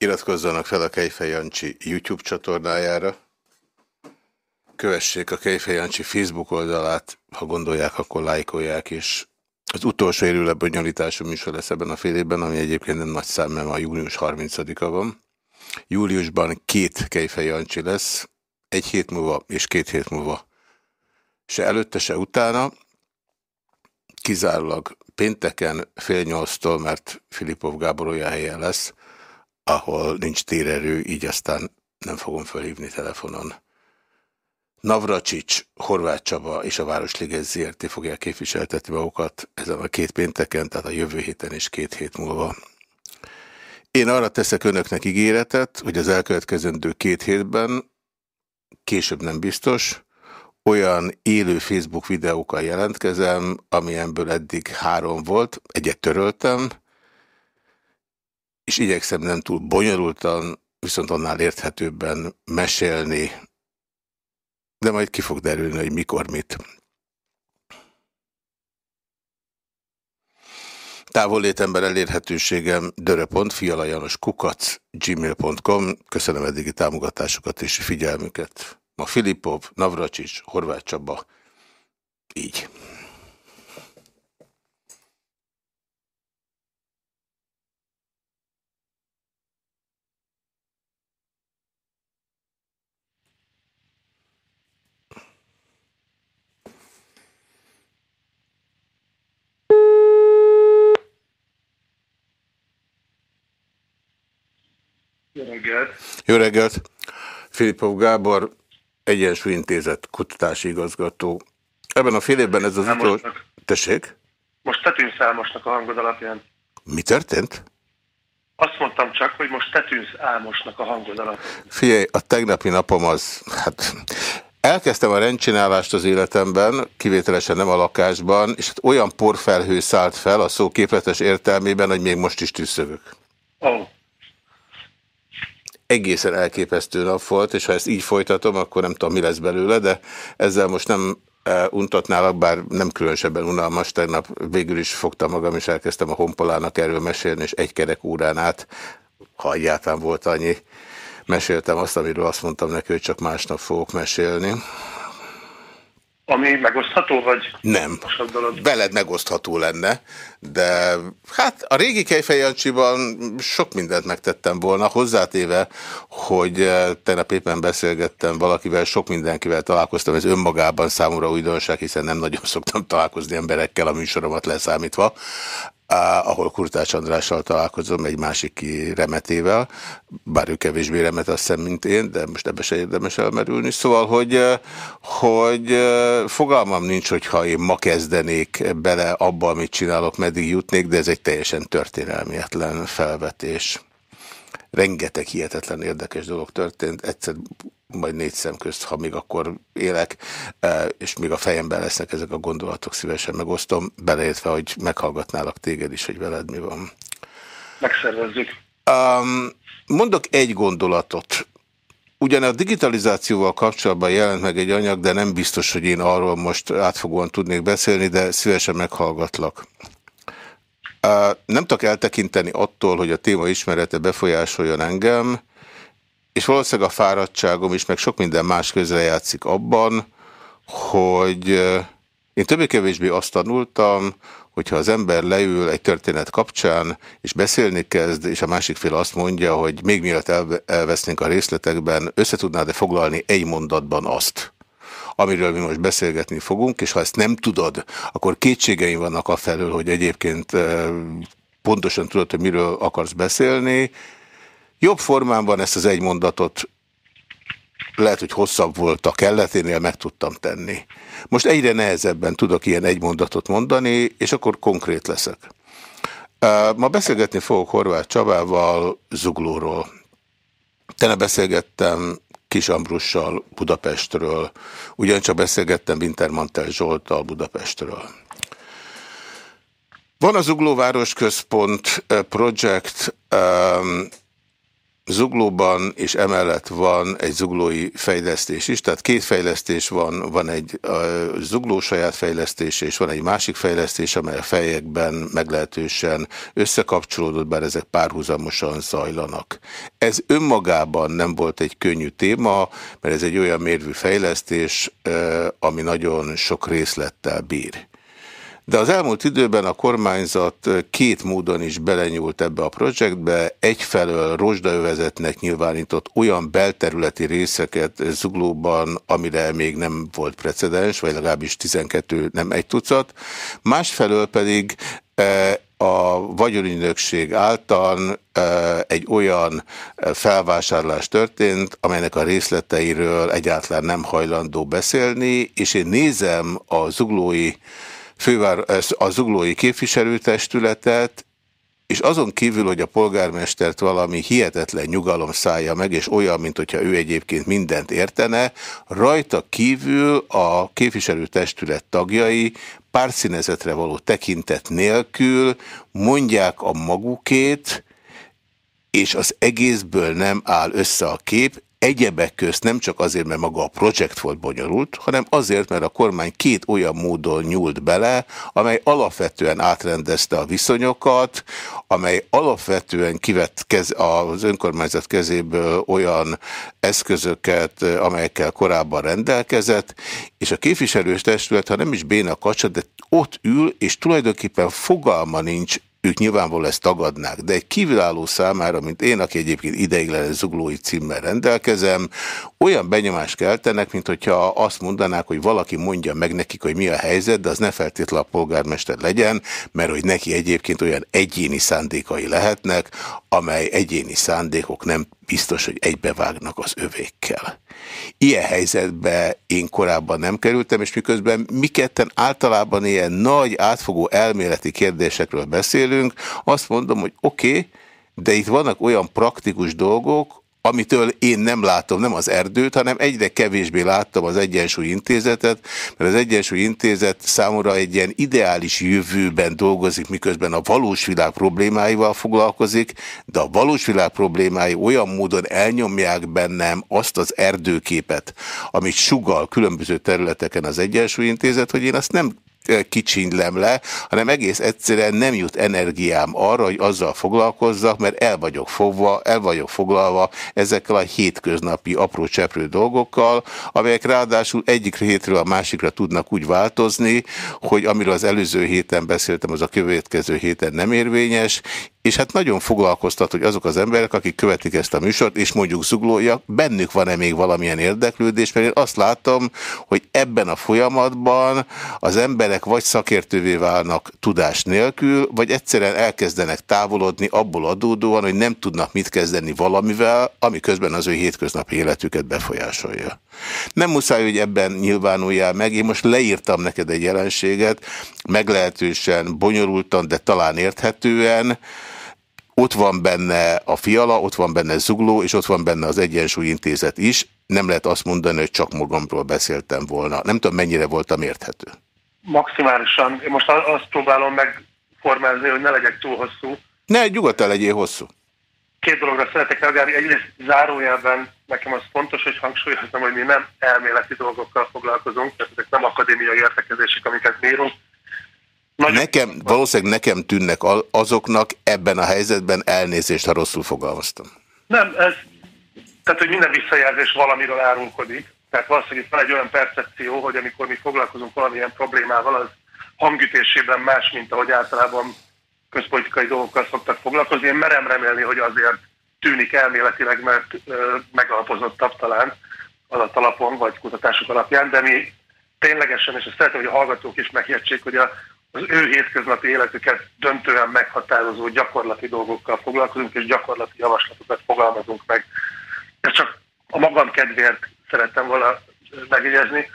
Iratkozzanak fel a Kejfej Jancsi YouTube csatornájára. Kövessék a Kejfej Jancsi Facebook oldalát, ha gondolják, akkor lájkolják is. Az utolsó érőle bonyolítású műsor lesz ebben a fél évben, ami egyébként nem nagy szám, mert a június 30-a van. Júliusban két Kejfej Jancsi lesz, egy hét múlva és két hét múlva. Se előtte, se utána, kizárólag pénteken fél nyolctól, mert Filipov Gábor olyan helyen lesz, ahol nincs térerő, így aztán nem fogom felhívni telefonon. Navracsics, Horváth Csaba és a Városliget ZRT fogják képviseltetni magukat ezen a két pénteken, tehát a jövő héten és két hét múlva. Én arra teszek önöknek ígéretet, hogy az elkövetkezendő két hétben, később nem biztos, olyan élő Facebook videókkal jelentkezem, amilyenből eddig három volt, egyet töröltem, és igyekszem nem túl bonyolultan, viszont annál érthetőbben mesélni, de majd ki fog derülni, hogy mikor mit. Távollétemben elérhetőségem kukac gmail.com Köszönöm eddigi támogatásokat és figyelmüket. Ma Filipov, Navracsics, Horváth Csaba. Így. Reggelt! Jó reggelt! Filipov Gábor, Egyensúlyintézet kutatási igazgató. Ebben a fél évben ez az utolsó... Tessék? Most tetűnsz álmosnak a hangod alapján. Mi történt? Azt mondtam csak, hogy most tetűnsz álmosnak a hangod alapján. Figyelj, a tegnapi napom az... Hát, elkezdtem a rendcsinálást az életemben, kivételesen nem a lakásban, és hát olyan porfelhő szállt fel a szó képletes értelmében, hogy még most is tűzszövök. Oh egészen elképesztő nap volt, és ha ezt így folytatom, akkor nem tudom, mi lesz belőle, de ezzel most nem e, untatnálak, bár nem különösebben unalmas. Tegnap végül is fogtam magam, és elkezdtem a honpolának erről mesélni, és egy kerek órán át, ha egyáltalán volt annyi, meséltem azt, amiről azt mondtam neki, hogy csak másnap fogok mesélni. Ami megosztható, vagy? Nem. Veled megosztható lenne, de hát a régi Kejfejancsiban sok mindent megtettem volna, hozzátéve, hogy eh, tegnap éppen beszélgettem valakivel, sok mindenkivel találkoztam, ez önmagában számomra újdonság, hiszen nem nagyon szoktam találkozni emberekkel a műsoromat leszámítva ahol Kurtács Andrással találkozom egy másik remetével, bár ő kevésbé remet azt hiszem, mint én, de most ebbe se érdemes elmerülni. Szóval, hogy, hogy fogalmam nincs, hogyha én ma kezdenék bele abba, amit csinálok, meddig jutnék, de ez egy teljesen történelmietlen felvetés rengeteg hihetetlen érdekes dolog történt, egyszer majd négy szem közt, ha még akkor élek, e, és még a fejemben lesznek ezek a gondolatok, szívesen megosztom, beleértve, hogy meghallgatnálak téged is, hogy veled mi van. Megszervezzük. Um, mondok egy gondolatot. Ugyan a digitalizációval kapcsolatban jelent meg egy anyag, de nem biztos, hogy én arról most átfogóan tudnék beszélni, de szívesen meghallgatlak. Nem tudok eltekinteni attól, hogy a téma ismerete befolyásoljon engem, és valószínűleg a fáradtságom is, meg sok minden más közrejátszik abban, hogy én többé-kevésbé azt tanultam, hogyha az ember leül egy történet kapcsán, és beszélni kezd, és a másik fél azt mondja, hogy még mielőtt elvesznénk a részletekben, összetudnád-e foglalni egy mondatban azt, amiről mi most beszélgetni fogunk, és ha ezt nem tudod, akkor kétségeim vannak afelől, hogy egyébként pontosan tudod, hogy miről akarsz beszélni. Jobb formában ezt az egy mondatot lehet, hogy hosszabb volt a kelleténél, meg tudtam tenni. Most egyre nehezebben tudok ilyen egy mondatot mondani, és akkor konkrét leszek. Ma beszélgetni fogok Horváth Csabával Zuglóról. Tene beszélgettem Kis Ambrussal Budapestről, ugyancsak beszélgettem Wintermantel Zsoltal Budapestről. Van az Uglóváros Központ Project, Zuglóban, és emellett van egy zuglói fejlesztés is, tehát két fejlesztés van, van egy zugló saját fejlesztés, és van egy másik fejlesztés, amely a fejekben meglehetősen összekapcsolódott, bár ezek párhuzamosan zajlanak. Ez önmagában nem volt egy könnyű téma, mert ez egy olyan mérvű fejlesztés, ami nagyon sok részlettel bír. De az elmúlt időben a kormányzat két módon is belenyúlt ebbe a projektbe. Egyfelől rozsdaövezetnek nyilvánított olyan belterületi részeket Zuglóban, amire még nem volt precedens, vagy legalábbis 12, nem egy tucat. Másfelől pedig a vagyonügynökség által egy olyan felvásárlás történt, amelynek a részleteiről egyáltalán nem hajlandó beszélni, és én nézem a zuglói fővár, a zuglói képviselőtestületet, és azon kívül, hogy a polgármestert valami hihetetlen nyugalom szállja meg, és olyan, mint hogyha ő egyébként mindent értene, rajta kívül a képviselőtestület tagjai párszínezetre való tekintet nélkül mondják a magukét, és az egészből nem áll össze a kép, Egyebek közt nem csak azért, mert maga a projekt volt bonyolult, hanem azért, mert a kormány két olyan módon nyúlt bele, amely alapvetően átrendezte a viszonyokat, amely alapvetően kivett kez, az önkormányzat kezéből olyan eszközöket, amelyekkel korábban rendelkezett, és a képviselős testület, ha nem is béna kacsa, de ott ül, és tulajdonképpen fogalma nincs ők nyilvánvalóan ezt tagadnák, de egy kívülálló számára, mint én, aki egyébként ideiglenes zuglói címmel rendelkezem, olyan benyomást keltenek, mint hogyha azt mondanák, hogy valaki mondja meg nekik, hogy mi a helyzet, de az ne feltétlenül a polgármester legyen, mert hogy neki egyébként olyan egyéni szándékai lehetnek, amely egyéni szándékok nem biztos, hogy egybevágnak az övékkel. Ilyen helyzetbe én korábban nem kerültem, és miközben mi ketten általában ilyen nagy, átfogó elméleti kérdésekről beszélünk, azt mondom, hogy oké, okay, de itt vannak olyan praktikus dolgok, amitől én nem látom nem az erdőt, hanem egyre kevésbé láttam az Egyensúly Intézetet, mert az Egyensúly Intézet számomra egy ilyen ideális jövőben dolgozik, miközben a valós világ problémáival foglalkozik, de a valós világ problémái olyan módon elnyomják bennem azt az erdőképet, amit sugal különböző területeken az Egyensúly Intézet, hogy én azt nem kicsinylem le, hanem egész egyszerűen nem jut energiám arra, hogy azzal foglalkozzak, mert el vagyok fogva, el vagyok foglalva ezekkel a hétköznapi apró cseprő dolgokkal, amelyek ráadásul egyik hétről a másikra tudnak úgy változni, hogy amiről az előző héten beszéltem, az a következő héten nem érvényes, és hát nagyon foglalkoztat, hogy azok az emberek, akik követik ezt a műsort, és mondjuk zuglójak, bennük van-e még valamilyen érdeklődés, mert én azt látom, hogy ebben a folyamatban az emberek vagy szakértővé válnak tudás nélkül, vagy egyszerűen elkezdenek távolodni abból adódóan, hogy nem tudnak mit kezdeni valamivel, ami közben az ő hétköznapi életüket befolyásolja. Nem muszáj, hogy ebben nyilvánuljál meg. Én most leírtam neked egy jelenséget, meglehetősen bonyolultan, de talán érthetően, ott van benne a Fiala, ott van benne Zugló, és ott van benne az Egyensúly Intézet is. Nem lehet azt mondani, hogy csak magamról beszéltem volna. Nem tudom, mennyire voltam érthető. Maximálisan. Én most azt próbálom megformázni, hogy ne legyek túl hosszú. Ne, nyugodtan legyél hosszú. Két dologra szeretek reagálni. Egyrészt zárójelben nekem az fontos, hogy hangsúlyozom, hogy mi nem elméleti dolgokkal foglalkozunk, tehát ezek nem akadémiai értekezések, amiket mérünk, nagyon nekem, valószínűleg nekem tűnnek azoknak ebben a helyzetben elnézést, ha rosszul fogalmaztam. Nem, ez, tehát hogy minden visszajelzés valamiről árulkodik. Tehát valószínűleg itt van egy olyan percepció, hogy amikor mi foglalkozunk valamilyen problémával, az hangütésében más, mint ahogy általában közpolitikai dolgokkal szoktak foglalkozni. Én merem remélni, hogy azért tűnik elméletileg, mert ö, megalapozottabb talán adatalapon vagy kutatások alapján, de mi ténylegesen, és ezt szeretném, hogy a hallgatók is megértsék, hogy a az ő hétköznapi életüket döntően meghatározó gyakorlati dolgokkal foglalkozunk, és gyakorlati javaslatokat fogalmazunk meg. Ezt csak a magam kedvéért szerettem volna megjegyezni.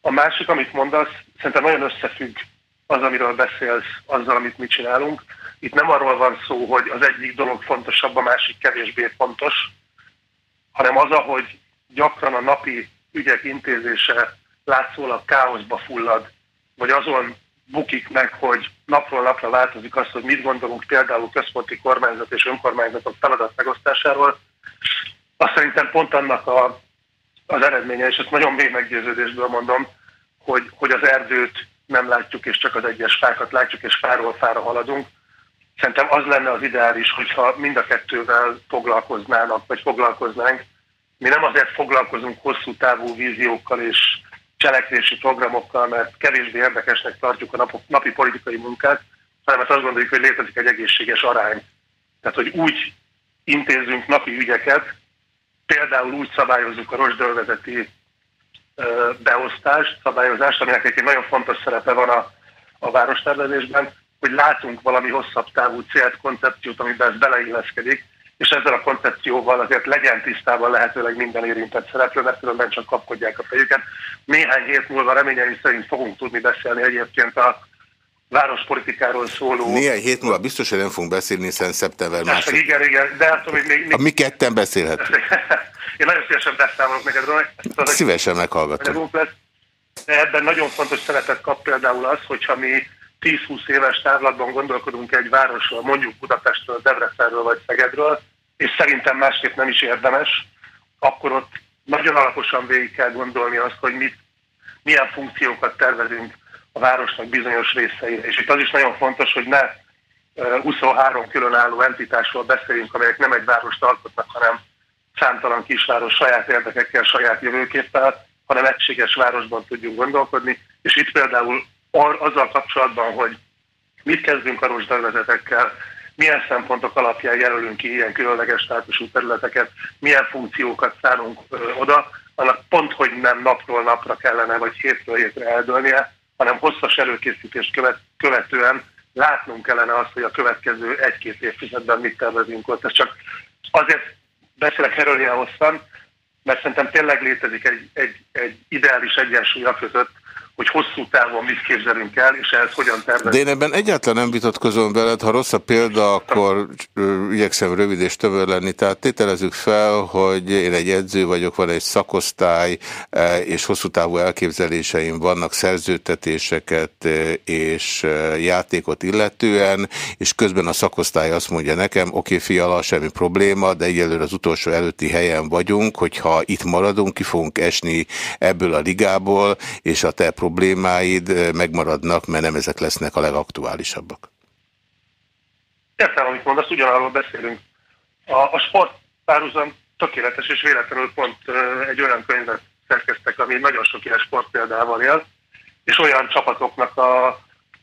A másik, amit mondasz, szerintem nagyon összefügg az, amiről beszélsz, azzal, amit mi csinálunk. Itt nem arról van szó, hogy az egyik dolog fontosabb, a másik kevésbé fontos, hanem az, ahogy gyakran a napi ügyek intézése látszólag káoszba fullad, vagy azon bukik meg, hogy napról napra változik az, hogy mit gondolunk például központi kormányzat és önkormányzatok feladat megosztásáról, Azt szerintem pont annak a, az eredménye, és ezt nagyon mély meggyőződésből mondom, hogy, hogy az erdőt nem látjuk, és csak az egyes fákat látjuk, és fáról fára haladunk. Szerintem az lenne az ideális, hogyha mind a kettővel foglalkoznának, vagy foglalkoznánk. Mi nem azért foglalkozunk hosszú távú víziókkal és cselekvési programokkal, mert kevésbé érdekesnek tartjuk a napi politikai munkát, hanem mert azt gondoljuk, hogy létezik egy egészséges arány. Tehát, hogy úgy intézünk napi ügyeket, például úgy szabályozzuk a rosdölvezeti beosztást, szabályozást, aminek egy nagyon fontos szerepe van a, a várostervezésben, hogy látunk valami hosszabb távú célt, koncepciót, amiben ez beleilleszkedik, és ezzel a koncepcióval azért legyen tisztában lehetőleg minden érintett szereplő, mert különben csak kapkodják a fejüket. Néhány hét múlva reményeim szerint fogunk tudni beszélni egyébként a várospolitikáról szóló... Néhány hét múlva biztos, hogy nem fogunk beszélni, hiszen szeptember másod... Igen, igen, de hát, hogy még... még... A mi ketten beszélhetünk. Én nagyon szívesen beszámolok neked róla. Szívesen meghallgatom. De ebben nagyon fontos szerepet kap például az, hogyha mi 10-20 éves távlatban gondolkodunk egy városról, mondjuk Budapestről, Debrecenről vagy Szegedről, és szerintem másképp nem is érdemes, akkor ott nagyon alaposan végig kell gondolni azt, hogy mit, milyen funkciókat tervezünk a városnak bizonyos részeire. És itt az is nagyon fontos, hogy ne 23 különálló entitásról beszéljünk, amelyek nem egy várost alkotnak, hanem számtalan kisváros saját érdekekkel, saját jövőképpel, hanem egységes városban tudjunk gondolkodni. És itt például azzal kapcsolatban, hogy mit kezdünk a rosdalvezetekkel, milyen szempontok alapján jelölünk ki ilyen különleges státusú területeket, milyen funkciókat szánunk oda, annak pont, hogy nem napról napra kellene, vagy hétről hétre eldőlnie, hanem hosszas előkészítést követ, követően látnunk kellene azt, hogy a következő egy-két évtizedben mit tervezünk ott. Ez csak azért beszélek erről ilyen hosszan, mert szerintem tényleg létezik egy, egy, egy ideális egyensúly között, hogy hosszú távon mit képzelünk el, és ehhez hogyan tervezünk. De én ebben egyáltalán nem vitatkozom veled, ha rossz a példa, akkor igyekszem rövid és tövör lenni. Tehát tételezzük fel, hogy én egy edző vagyok, van egy szakosztály, e, és hosszú távú elképzeléseim vannak szerzőtetéseket e, és e, játékot illetően, és közben a szakosztály azt mondja nekem, oké okay, fiala, semmi probléma, de egyelőre az utolsó előtti helyen vagyunk, hogyha itt maradunk, ki fogunk esni ebből a ligából, és a te problémáid megmaradnak, mert nem ezek lesznek a legaktuálisabbak. Értem, amit mondasz, ugyanarról beszélünk. A, a sport párhuzam tökéletes, és véletlenül pont egy olyan könyvet szerkeztek, ami nagyon sok ilyen sportpéldával él, és olyan csapatoknak a,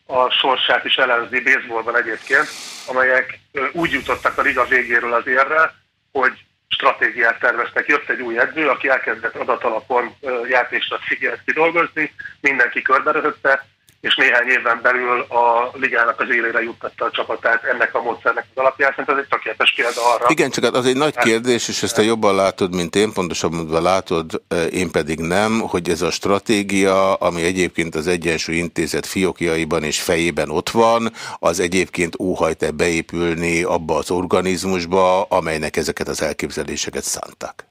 a sorsát is elemzi baseballban egyébként, amelyek úgy jutottak a liga végéről az érre, hogy stratégiát terveztek. Jött egy új edző, aki elkezdett adatalapon játékstratégiát kidolgozni, mindenki körberöhögte, és néhány évben belül a ligának az élére juttatta a csapatát ennek a módszernek az alapján. Szerintem ez egy tökéletes példa arra. Igen, csak az egy nagy kérdés, és ezt te jobban látod, mint én, pontosabban látod, én pedig nem, hogy ez a stratégia, ami egyébként az Egyensúly Intézet fiókjaiban és fejében ott van, az egyébként óhajt-e beépülni abba az organizmusba, amelynek ezeket az elképzeléseket szántak.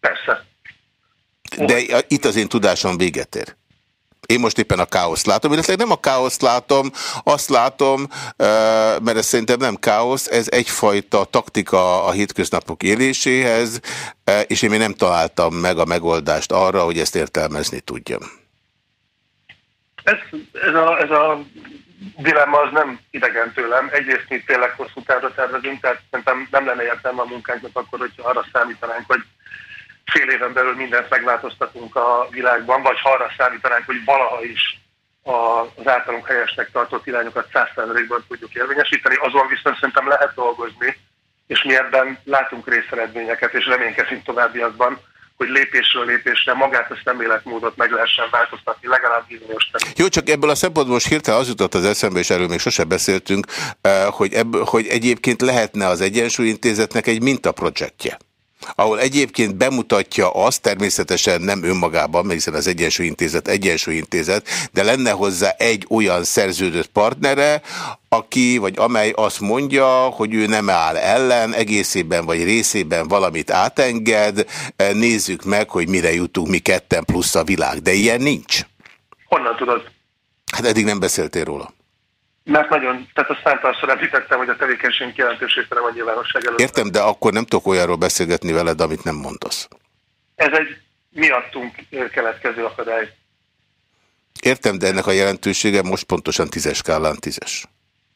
Persze. De itt az én tudásom véget ér. Én most éppen a káoszt látom, illetve nem a káoszt látom, azt látom, mert ez szerintem nem káosz, ez egyfajta taktika a hétköznapok éléséhez, és én még nem találtam meg a megoldást arra, hogy ezt értelmezni tudjam. Ez, ez, a, ez a dilemma az nem idegen tőlem. Egyrészt mi tényleg hosszú távra tervezünk, tehát szerintem nem lenne értelme a munkánknak akkor, hogyha arra számítanánk, hogy fél éven belül mindent megváltoztatunk a világban, vagy ha arra számítanánk, hogy valaha is az általunk helyesnek tartott irányokat 100%-ban tudjuk érvényesíteni, azon viszont szerintem lehet dolgozni, és mi ebben látunk részeredményeket, és reménykezünk továbbiakban, hogy lépésről lépésre magát a szemléletmódot meg lehessen változtatni, legalább bizonyos terület. Jó, csak ebből a szempontból most hirtelen az jutott az eszembe, és erről még sose beszéltünk, eh, hogy, ebből, hogy egyébként lehetne az Egyensúlyintézetnek egy mintaprojektje ahol egyébként bemutatja azt, természetesen nem önmagában, hiszen az Egyensúlyintézet Egyensúlyintézet, de lenne hozzá egy olyan szerződött partnere, aki vagy amely azt mondja, hogy ő nem áll ellen, egészében vagy részében valamit átenged, nézzük meg, hogy mire jutunk mi ketten plusz a világ. De ilyen nincs. Honnan tudod? Hát eddig nem beszéltél róla. Mert nagyon, tehát a számtalanszor említettem, hogy a tevékenység jelentős része nem a nyilvánosság előtt. Értem, de akkor nem tudok olyanról beszélgetni veled, amit nem mondasz. Ez egy miattunk keletkező akadály. Értem, de ennek a jelentősége most pontosan tízes skálán tízes.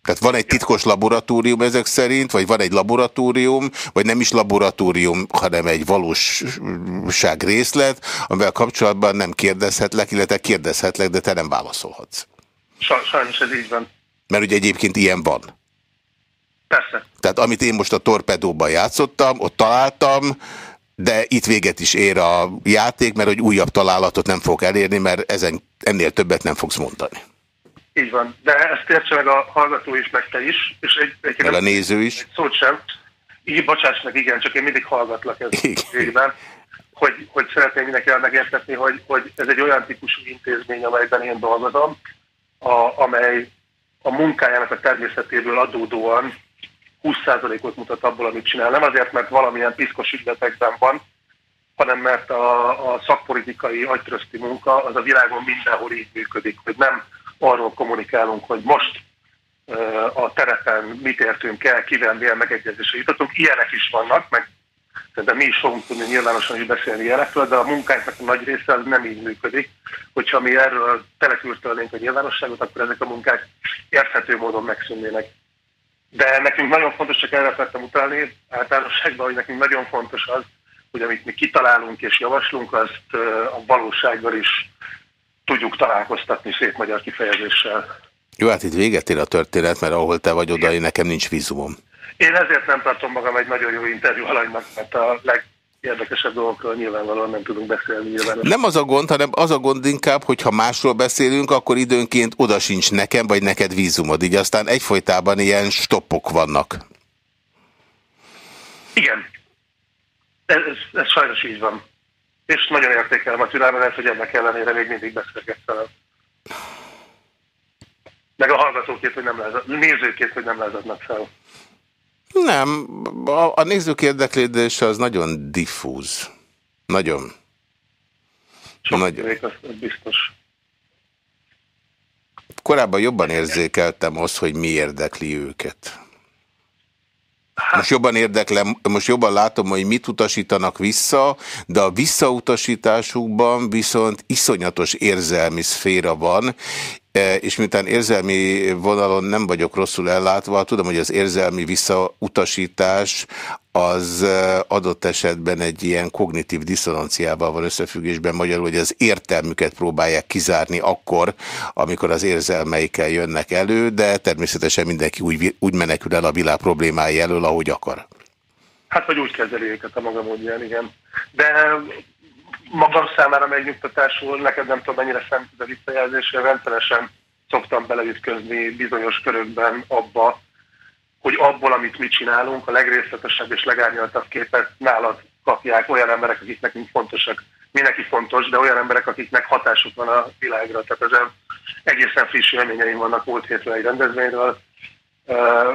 Tehát van egy titkos laboratórium ezek szerint, vagy van egy laboratórium, vagy nem is laboratórium, hanem egy valóság részlet, amivel kapcsolatban nem kérdezhetlek, illetve kérdezhetlek, de te nem válaszolhatsz. Sajnos ez így van. Mert ugye egyébként ilyen van. Persze. Tehát amit én most a torpedóban játszottam, ott találtam, de itt véget is ér a játék, mert hogy újabb találatot nem fog elérni, mert ezen, ennél többet nem fogsz mondani. Így van, de ezt értse meg a hallgató is, meg te is, és egy, egy meg a néző is. Egy szót sem. Így, bocsáss meg, igen, csak én mindig hallgatlak ez végben, hogy, hogy szeretném mindenkivel megértetni, hogy, hogy ez egy olyan típusú intézmény, amelyben én dolgozom, a, amely a munkájának a természetéből adódóan 20%-ot mutat abból, amit csinál. Nem azért, mert valamilyen piszkos ügyletekben van, hanem mert a, a szakpolitikai agytrözti munka az a világon mindenhol így működik, hogy nem arról kommunikálunk, hogy most a terepen mit értünk el, kivel milyen megegyezésre jutottunk. Ilyenek is vannak, meg de mi is fogunk tudni nyilvánosan is beszélni ilyenekről, de a munkánknak a nagy része az nem így működik. Hogyha mi erről telekürtölnénk a nyilvánosságot, akkor ezek a munkák érthető módon megszűnnének. De nekünk nagyon fontos, csak erre akartam utalni általánosságban, hogy nekünk nagyon fontos az, hogy amit mi kitalálunk és javaslunk, azt a valósággal is tudjuk találkoztatni szép magyar kifejezéssel. Jó, hát itt véget ér a történet, mert ahol te vagy oda, én nekem nincs vízumom. Én ezért nem tartom magam egy nagyon jó interjú alanynak, mert a legérdekesebb dolgokról nyilvánvalóan nem tudunk beszélni nyilvánosan. Nem az a gond, hanem az a gond inkább, hogy ha másról beszélünk, akkor időnként oda sincs nekem, vagy neked vízumod. Így aztán egyfolytában ilyen stoppok vannak. Igen. Ez, ez, ez sajnos így van. És nagyon értékelem a türelmet, hogy ennek ellenére még mindig beszélgetsz velem. Meg a hallgatókét, hogy nem lázad, nézőkét, hogy nem lázadnak fel. Nem, a, a nézők érdeklődése az nagyon diffúz. Nagyon. Sok nagyon. Az, az biztos. Korábban jobban érzékeltem azt, hogy mi érdekli őket. Hát. Most jobban érdeklem, most jobban látom, hogy mit utasítanak vissza, de a visszautasításukban viszont iszonyatos érzelmi szféra van, és miután érzelmi vonalon nem vagyok rosszul ellátva, tudom, hogy az érzelmi visszautasítás az e, adott esetben egy ilyen kognitív diszonanciával van összefüggésben, magyarul, hogy az értelmüket próbálják kizárni akkor, amikor az érzelmeikkel jönnek elő, de természetesen mindenki úgy, úgy menekül el a világ problémái elől, ahogy akar. Hát, vagy úgy kezeli őket a maga módján, igen. De magam számára megnyugtatásul, neked nem tudom mennyire számít a visszajelzésre, rendszeresen szoktam beleütközni bizonyos körökben abba, hogy abból, amit mi csinálunk, a legrészletesebb és legárnyaltabb képet nálad kapják olyan emberek, akik nekünk fontosak. Mindenki fontos, de olyan emberek, akiknek hatásuk van a világra. Tehát ezen egészen friss élményeim vannak múlt hétről egy rendezvényről,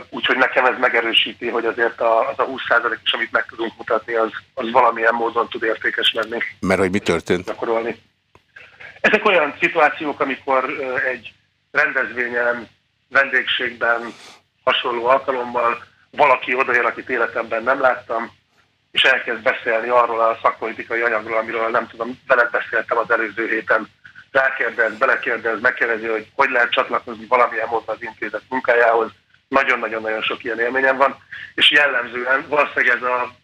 Úgyhogy nekem ez megerősíti, hogy azért az a 20% is, amit meg tudunk mutatni, az, az valamilyen módon tud értékes lenni. Mert hogy mi történt? Gyakorolni. Ezek olyan szituációk, amikor egy rendezvényen, vendégségben, hasonló alkalommal valaki odajön, akit életemben nem láttam, és elkezd beszélni arról a szakpolitikai anyagról, amiről nem tudom, veled beszéltem az előző héten. Rákérdez, belekérdez, megkérdezi, hogy hogy lehet csatlakozni valamilyen módon az intézet munkájához, nagyon-nagyon-nagyon sok ilyen élményem van, és jellemzően valószínűleg ez a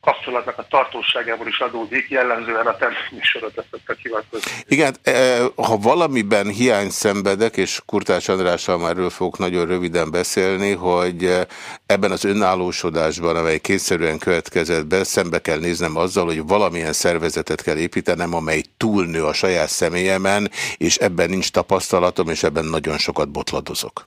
kapcsolatnak a tartóságából is adódik, jellemzően a természetműsorot szoktak hivatkozni. Igen, e, ha valamiben hiány szenvedek, és Kurtás Andrással már erről fogok nagyon röviden beszélni, hogy e, ebben az önállósodásban, amely kényszerűen következett be, szembe kell néznem azzal, hogy valamilyen szervezetet kell építenem, amely túlnő a saját személyemen, és ebben nincs tapasztalatom, és ebben nagyon sokat botladozok.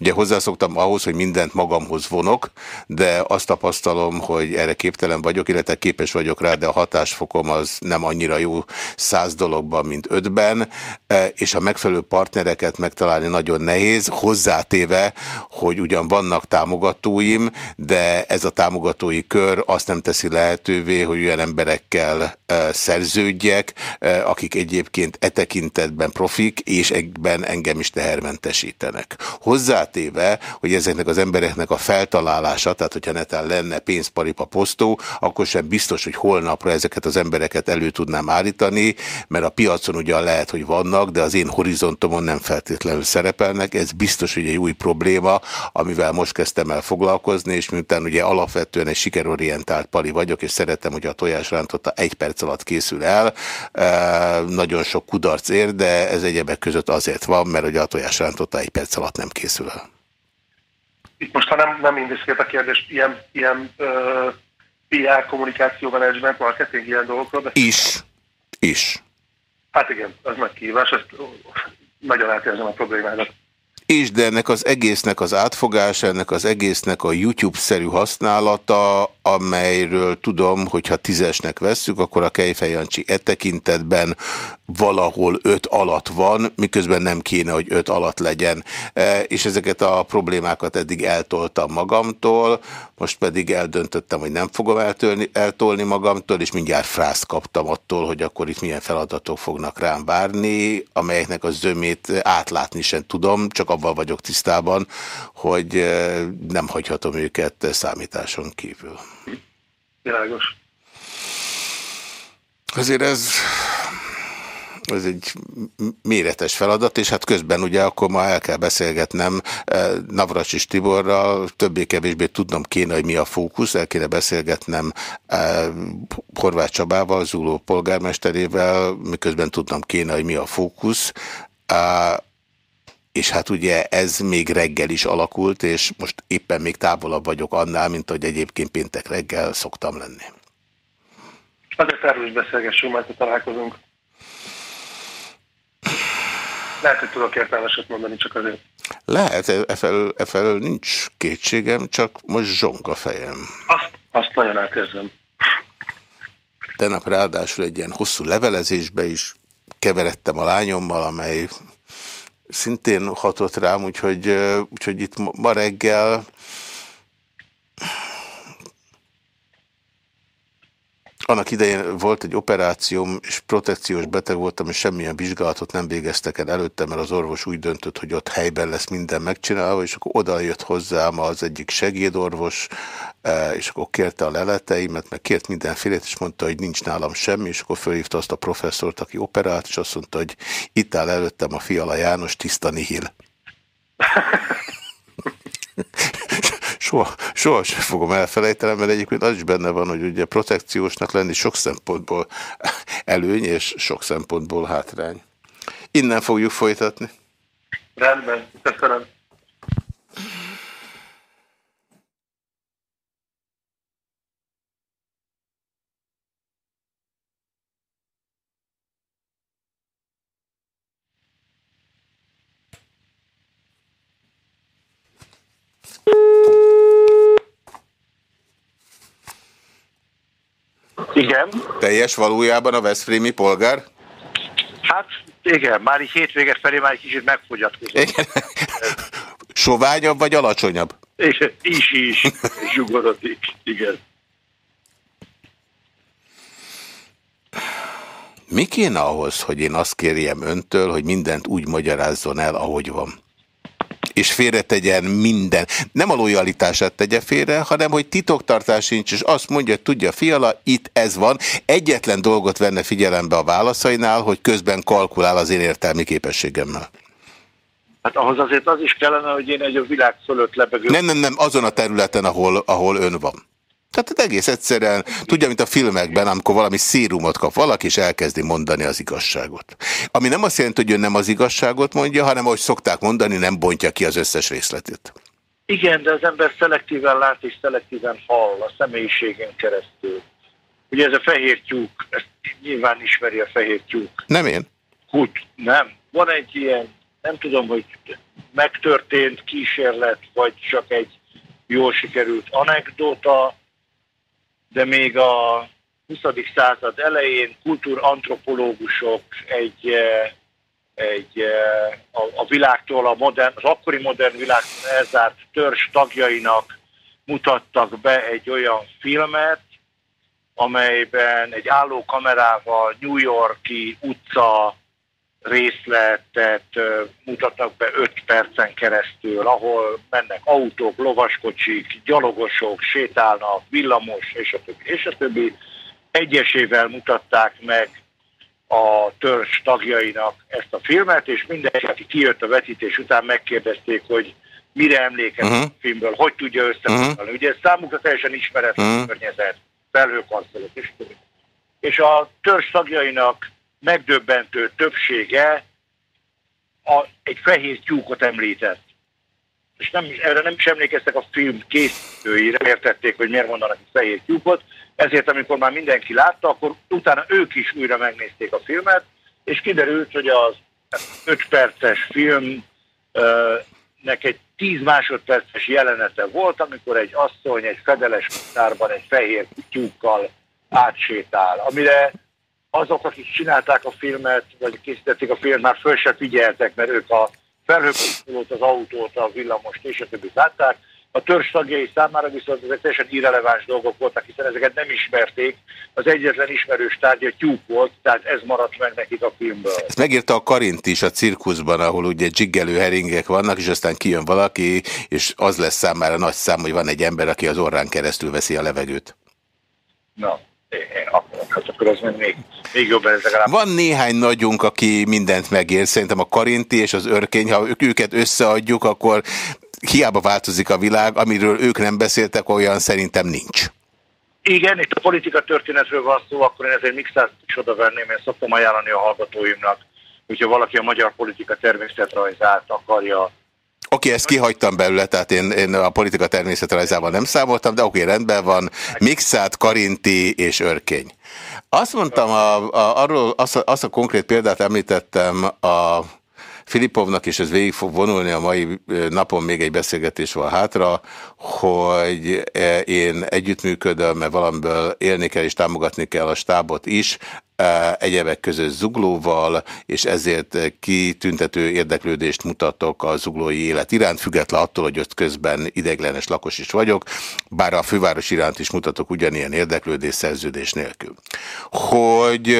Ugye hozzászoktam ahhoz, hogy mindent magamhoz vonok, de azt tapasztalom, hogy erre képtelen vagyok, illetve képes vagyok rá, de a hatásfokom az nem annyira jó száz dologban, mint ötben, e, és a megfelelő partnereket megtalálni nagyon nehéz, hozzátéve, hogy ugyan vannak támogatóim, de ez a támogatói kör azt nem teszi lehetővé, hogy olyan emberekkel e, szerződjek, e, akik egyébként e tekintetben profik, és egyben engem is tehermentesítenek. Hozzá hozzátéve, hogy ezeknek az embereknek a feltalálása, tehát hogyha netán lenne pénzparipa posztó, akkor sem biztos, hogy holnapra ezeket az embereket elő tudnám állítani, mert a piacon ugyan lehet, hogy vannak, de az én horizontomon nem feltétlenül szerepelnek. Ez biztos, hogy egy új probléma, amivel most kezdtem el foglalkozni, és miután ugye alapvetően egy sikerorientált pali vagyok, és szeretem, hogy a tojásrántotta egy perc alatt készül el. E, nagyon sok kudarc ér, de ez egyebek között azért van, mert ugye a tojásrántotta egy perc alatt nem készül el. Itt most, ha nem, nem indiszkét a kérdés, ilyen, ilyen uh, PR, kommunikáció, management, marketing, ilyen dolgokról? De... Is. Is. Hát igen, az nagy kihívás, ezt nagyon átérzem a problémádat és de ennek az egésznek az átfogása, ennek az egésznek a YouTube-szerű használata, amelyről tudom, hogy ha tízesnek vesszük, akkor a Kejfej Jancsi e tekintetben valahol öt alatt van, miközben nem kéne, hogy öt alatt legyen. E, és ezeket a problémákat eddig eltoltam magamtól, most pedig eldöntöttem, hogy nem fogom eltolni, eltolni magamtól, és mindjárt frászt kaptam attól, hogy akkor itt milyen feladatok fognak rám várni, amelyeknek a zömét átlátni sem tudom, csak abban vagyok tisztában, hogy e, nem hagyhatom őket számításon kívül. Világos. Azért ez ez egy méretes feladat, és hát közben ugye akkor ma el kell beszélgetnem eh, Navracsis Tiborral, többé-kevésbé tudnom kéne, hogy mi a fókusz, el kéne beszélgetnem eh, Horváth Csabával, Zuló polgármesterével, miközben tudnom kéne, hogy mi a fókusz, eh, és hát ugye ez még reggel is alakult, és most éppen még távolabb vagyok annál, mint hogy egyébként péntek reggel szoktam lenni. Azért erről is beszélgessünk, mert találkozunk. Lehet, hogy tudok értelmeset mondani, csak azért. Lehet, efelől, efelől nincs kétségem, csak most zsong a fejem. Azt, azt nagyon átérzem. Tegnap ráadásul egy ilyen hosszú levelezésbe is keveredtem a lányommal, amely szintén hatott rám, úgyhogy, úgyhogy itt ma reggel Annak idején volt egy operációm, és protekciós beteg voltam, és semmilyen vizsgálatot nem végeztek el előtte, mert az orvos úgy döntött, hogy ott helyben lesz minden megcsinálva, és akkor oda jött hozzám az egyik segédorvos, és akkor kérte a leleteimet, meg kért mindenfélét, és mondta, hogy nincs nálam semmi, és akkor fölhívta azt a professzort, aki operált, és azt mondta, hogy itt áll előttem a Fiala János, tiszta nihil. soha, soha sem fogom elfelejteni, mert egyébként az is benne van, hogy ugye protekciósnak lenni sok szempontból előny, és sok szempontból hátrány. Innen fogjuk folytatni. Rendben, köszönöm. Igen. Teljes valójában a Veszprémi polgár? Hát igen, már így hétvége felé már egy kicsit megfogyatkozott. Soványabb vagy alacsonyabb? És, is, is, zsugorodik, igen. Mi kéne ahhoz, hogy én azt kérjem öntől, hogy mindent úgy magyarázzon el, ahogy van? És félretegyen minden. Nem a lojalitását tegye félre, hanem hogy titoktartás sincs, és azt mondja, tudja, fiala, itt ez van. Egyetlen dolgot venne figyelembe a válaszainál, hogy közben kalkulál az én értelmi képességemmel. Hát ahhoz azért az is kellene, hogy én egy a világ fölött lebegő... Nem, nem, nem, azon a területen, ahol, ahol ön van. Tehát egész egyszerűen, tudja, mint a filmekben, amikor valami szérumot kap valaki, és elkezdi mondani az igazságot. Ami nem azt jelenti, hogy ő nem az igazságot mondja, hanem ahogy szokták mondani, nem bontja ki az összes részletét. Igen, de az ember szelektíven lát és szelektíven hall a személyiségen keresztül. Ugye ez a fehér tyúk, ezt nyilván ismeri a fehér tyúk. Nem én? Kut, nem. Van egy ilyen, nem tudom, hogy megtörtént kísérlet, vagy csak egy jól sikerült anekdóta, de még a 20. század elején kultúrantropológusok egy, eh, egy eh, a, a világtól, a modern, az akkori modern világtól elzárt törzs tagjainak mutattak be egy olyan filmet, amelyben egy álló kamerával New Yorki utca részletet mutatnak be 5 percen keresztül, ahol mennek autók, lovaskocsik, gyalogosok, sétálnak, villamos, és a többi, és a többi. Egyesével mutatták meg a törzs tagjainak ezt a filmet, és mindenki, aki kijött a vetítés után megkérdezték, hogy mire emlékezik uh-huh. a filmből, hogy tudja összefoglalni. Uh-huh. Ugye ez számukra teljesen ismeretlen uh-huh. környezet, felhőkarcolok, és És a törzs tagjainak megdöbbentő többsége a, egy fehér tyúkot említett. És nem, erre nem is emlékeztek a film készítői, nem értették, hogy miért mondanak egy fehér tyúkot, ezért amikor már mindenki látta, akkor utána ők is újra megnézték a filmet, és kiderült, hogy az 5 perces filmnek egy 10 másodperces jelenete volt, amikor egy asszony egy fedeles tárban egy fehér tyúkkal átsétál, amire azok, akik csinálták a filmet, vagy készítették a filmet, már föl se figyeltek, mert ők a felhőpulót, az autót, a villamost és a többit látták. A törzs tagjai számára viszont ezek teljesen irreleváns dolgok voltak, hiszen ezeket nem ismerték. Az egyetlen ismerős tárgya tyúk volt, tehát ez maradt meg nekik a filmből. Ezt megírta a Karint is a cirkuszban, ahol ugye dzsiggelő heringek vannak, és aztán kijön valaki, és az lesz számára nagy szám, hogy van egy ember, aki az orrán keresztül veszi a levegőt. Na, hát akkor az még, még jobb ez legalább. Van néhány nagyunk, aki mindent megér. Szerintem a Karinti és az Örkény, ha őket összeadjuk, akkor hiába változik a világ, amiről ők nem beszéltek, olyan szerintem nincs. Igen, itt a politika történetről van szó, akkor én ezért mixát is oda venném, én szoktam ajánlani a hallgatóimnak, hogyha valaki a magyar politika természetrajzát akarja Oké, ezt kihagytam belőle, tehát én, én a politika természetrajzával nem számoltam, de oké, rendben van. Mixát, Karinti és Örkény. Azt mondtam, a, a, arról azt azt a konkrét példát említettem a Filipovnak, és ez végig fog vonulni a mai napon, még egy beszélgetés van hátra, hogy én együttműködöm, mert valamiből élni kell és támogatni kell a stábot is, egyebek között zuglóval, és ezért kitüntető érdeklődést mutatok a zuglói élet iránt, független attól, hogy ott közben ideglenes lakos is vagyok, bár a főváros iránt is mutatok ugyanilyen érdeklődés szerződés nélkül. Hogy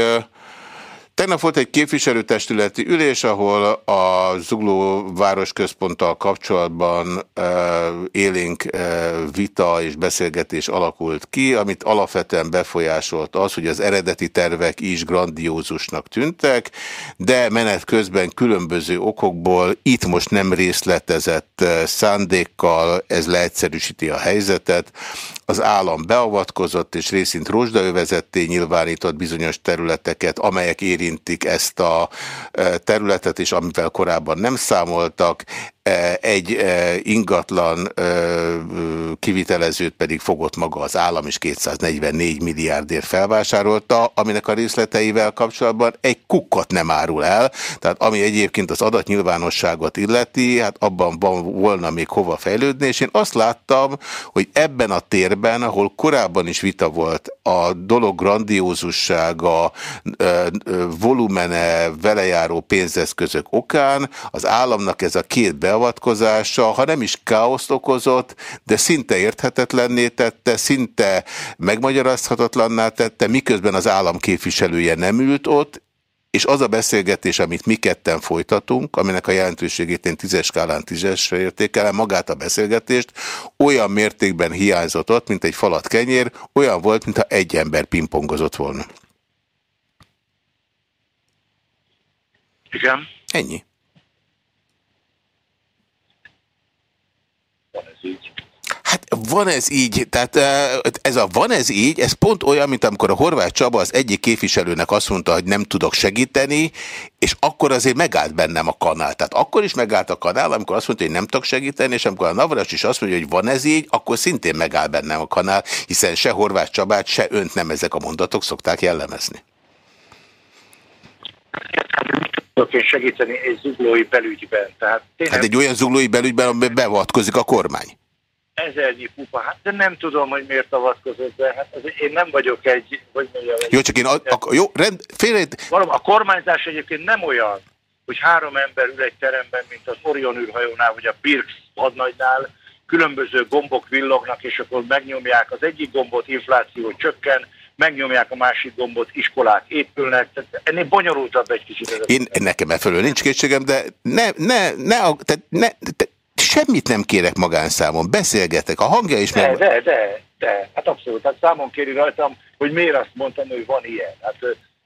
Tegnap volt egy képviselőtestületi ülés, ahol a Zugló városközponttal kapcsolatban uh, élénk vita és beszélgetés alakult ki, amit alapvetően befolyásolt az, hogy az eredeti tervek is grandiózusnak tűntek, de menet közben különböző okokból itt most nem részletezett szándékkal, ez leegyszerűsíti a helyzetet, az állam beavatkozott és részint rozsdaövezetté nyilvánított bizonyos területeket, amelyek érintik ezt a e, területet, és amivel korábban nem számoltak. E, egy e, ingatlan kivitelezőt pedig fogott maga az állam, és 244 milliárdért felvásárolta, aminek a részleteivel kapcsolatban egy kukkot nem árul el. Tehát ami egyébként az adatnyilvánosságot illeti, hát abban van volna még hova fejlődni, és én azt láttam, hogy ebben a térben, ahol korábban is vita volt a dolog grandiózussága, volumene, velejáró pénzeszközök okán, az államnak ez a két beavatkozása, ha nem is káoszt okozott, de szinte érthetetlenné tette, szinte megmagyarázhatatlanná tette, miközben az állam képviselője nem ült ott, és az a beszélgetés, amit mi ketten folytatunk, aminek a jelentőségét én tízes skálán tízesre értékelem, magát a beszélgetést, olyan mértékben hiányzott ott, mint egy falat kenyér, olyan volt, mintha egy ember pingpongozott volna. Igen. Ennyi. Van ez így. Hát van ez így, tehát ez a van ez így, ez pont olyan, mint amikor a Horváth Csaba az egyik képviselőnek azt mondta, hogy nem tudok segíteni, és akkor azért megállt bennem a kanál. Tehát akkor is megállt a kanál, amikor azt mondta, hogy nem tudok segíteni, és amikor a Navras is azt mondja, hogy van ez így, akkor szintén megáll bennem a kanál, hiszen se Horváth Csabát, se önt nem ezek a mondatok szokták jellemezni tudok én segíteni egy zuglói belügyben. Tehát hát egy olyan zuglói belügyben, amiben beavatkozik a kormány. Ezernyi pupa, hát de nem tudom, hogy miért avatkozott be. Hát az, én nem vagyok egy, hogy mondjam... Jó, csak én, a, a, jó, rend, félre... A kormányzás egyébként nem olyan, hogy három ember ül egy teremben, mint az Orion űrhajónál, vagy a Birks hadnagynál, különböző gombok villognak, és akkor megnyomják az egyik gombot, infláció csökken, megnyomják a másik gombot, iskolák épülnek, tehát ennél bonyolultabb egy kicsit. Én, nekem e felől nincs kétségem, de ne, ne, ne, tehát ne, semmit nem kérek magánszámon, beszélgetek, a hangja is de, meg... De, de, de, hát abszolút, hát számon kéri rajtam, hogy miért azt mondtam, hogy van ilyen. Hát,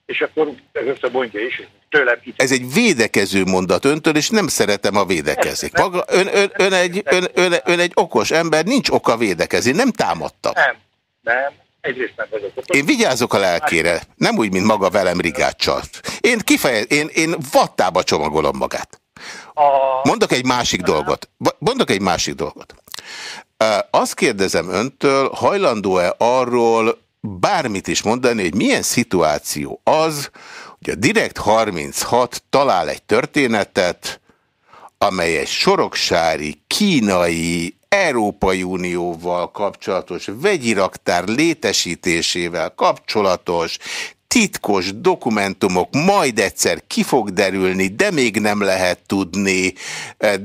és akkor összebontja is, tőlem itt. Ez egy védekező mondat öntől, és nem szeretem a védekezik. Maga, ön, ön, ön, egy, ön, ön, ön egy okos ember, nincs oka védekezni, nem támadtam. Nem, nem, egyrészt nem vagyok okos. Én vigyázok a lelkére, nem úgy, mint maga velem rigáccsal. Én kifejez, én, én vattába csomagolom magát. Mondok egy másik dolgot. Mondok egy másik dolgot. Azt kérdezem öntől, hajlandó-e arról bármit is mondani, hogy milyen szituáció az, hogy a Direkt 36 talál egy történetet, amely egy soroksári, kínai, Európai Unióval kapcsolatos, vegyiraktár létesítésével kapcsolatos, titkos dokumentumok majd egyszer ki fog derülni, de még nem lehet tudni,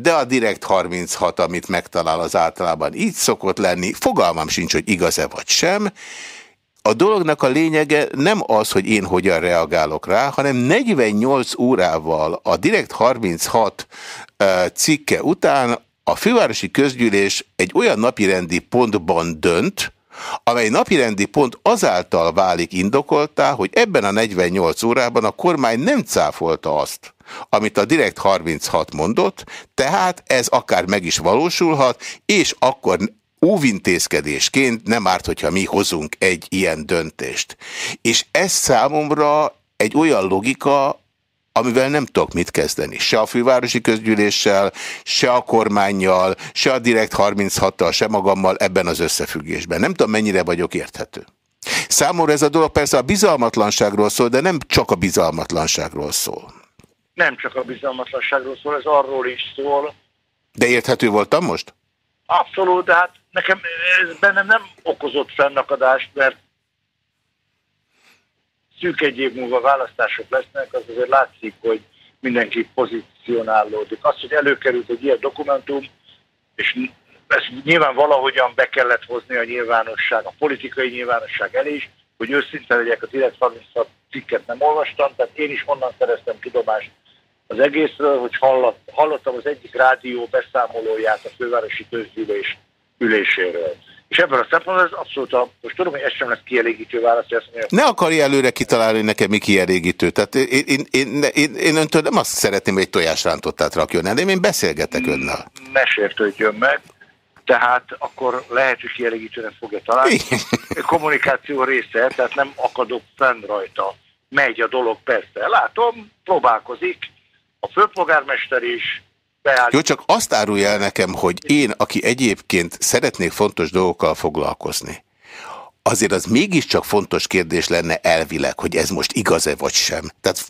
de a Direkt 36, amit megtalál, az általában így szokott lenni. Fogalmam sincs, hogy igaz-e vagy sem. A dolognak a lényege nem az, hogy én hogyan reagálok rá, hanem 48 órával a Direkt 36 cikke után a fővárosi közgyűlés egy olyan napirendi pontban dönt, amely napirendi pont azáltal válik indokoltá, hogy ebben a 48 órában a kormány nem cáfolta azt, amit a Direkt 36 mondott, tehát ez akár meg is valósulhat, és akkor óvintézkedésként nem árt, hogyha mi hozunk egy ilyen döntést. És ez számomra egy olyan logika, amivel nem tudok mit kezdeni. Se a fővárosi közgyűléssel, se a kormányjal, se a Direkt 36-tal, se magammal ebben az összefüggésben. Nem tudom, mennyire vagyok érthető. Számomra ez a dolog persze a bizalmatlanságról szól, de nem csak a bizalmatlanságról szól. Nem csak a bizalmatlanságról szól, ez arról is szól. De érthető voltam most? Abszolút, de hát nekem ez bennem nem okozott fennakadást, mert szűk egy év múlva választások lesznek, az azért látszik, hogy mindenki pozícionálódik. Az, hogy előkerült egy ilyen dokumentum, és ezt nyilván valahogyan be kellett hozni a nyilvánosság, a politikai nyilvánosság elé is, hogy őszinte legyek, a Direkt 36 cikket nem olvastam, tehát én is onnan szereztem tudomást az egészről, hogy hallott, hallottam az egyik rádió beszámolóját a fővárosi közgyűlés üléséről. És ebből a szempontból ez abszolút, a, most tudom, hogy ez sem lesz kielégítő válasz. Hogy mondja, ne akarja előre kitalálni, nekem mi kielégítő. Tehát én, én, én, én, én öntől nem azt szeretném, hogy egy tojásrántottát rakjon el, de én beszélgetek önnel. Ne sértődjön meg. Tehát akkor lehet, hogy kielégítőnek fogja találni. Kommunikáció része, tehát nem akadok fenn rajta. Megy a dolog persze. Látom, próbálkozik. A főpolgármester is, Beállít. Jó, csak azt árulja el nekem, hogy én, aki egyébként szeretnék fontos dolgokkal foglalkozni, azért az mégiscsak fontos kérdés lenne elvileg, hogy ez most igaz-e vagy sem. Tehát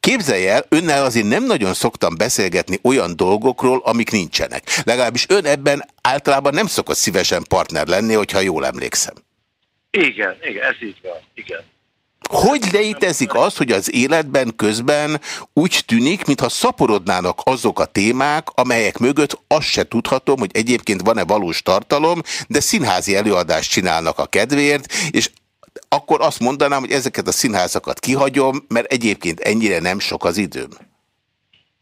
képzelje el, önnel azért nem nagyon szoktam beszélgetni olyan dolgokról, amik nincsenek. Legalábbis ön ebben általában nem szokott szívesen partner lenni, hogyha jól emlékszem. Igen, igen, ez így van, igen. Hogy létezik az, hogy az életben közben úgy tűnik, mintha szaporodnának azok a témák, amelyek mögött azt se tudhatom, hogy egyébként van-e valós tartalom, de színházi előadást csinálnak a kedvéért, és akkor azt mondanám, hogy ezeket a színházakat kihagyom, mert egyébként ennyire nem sok az időm.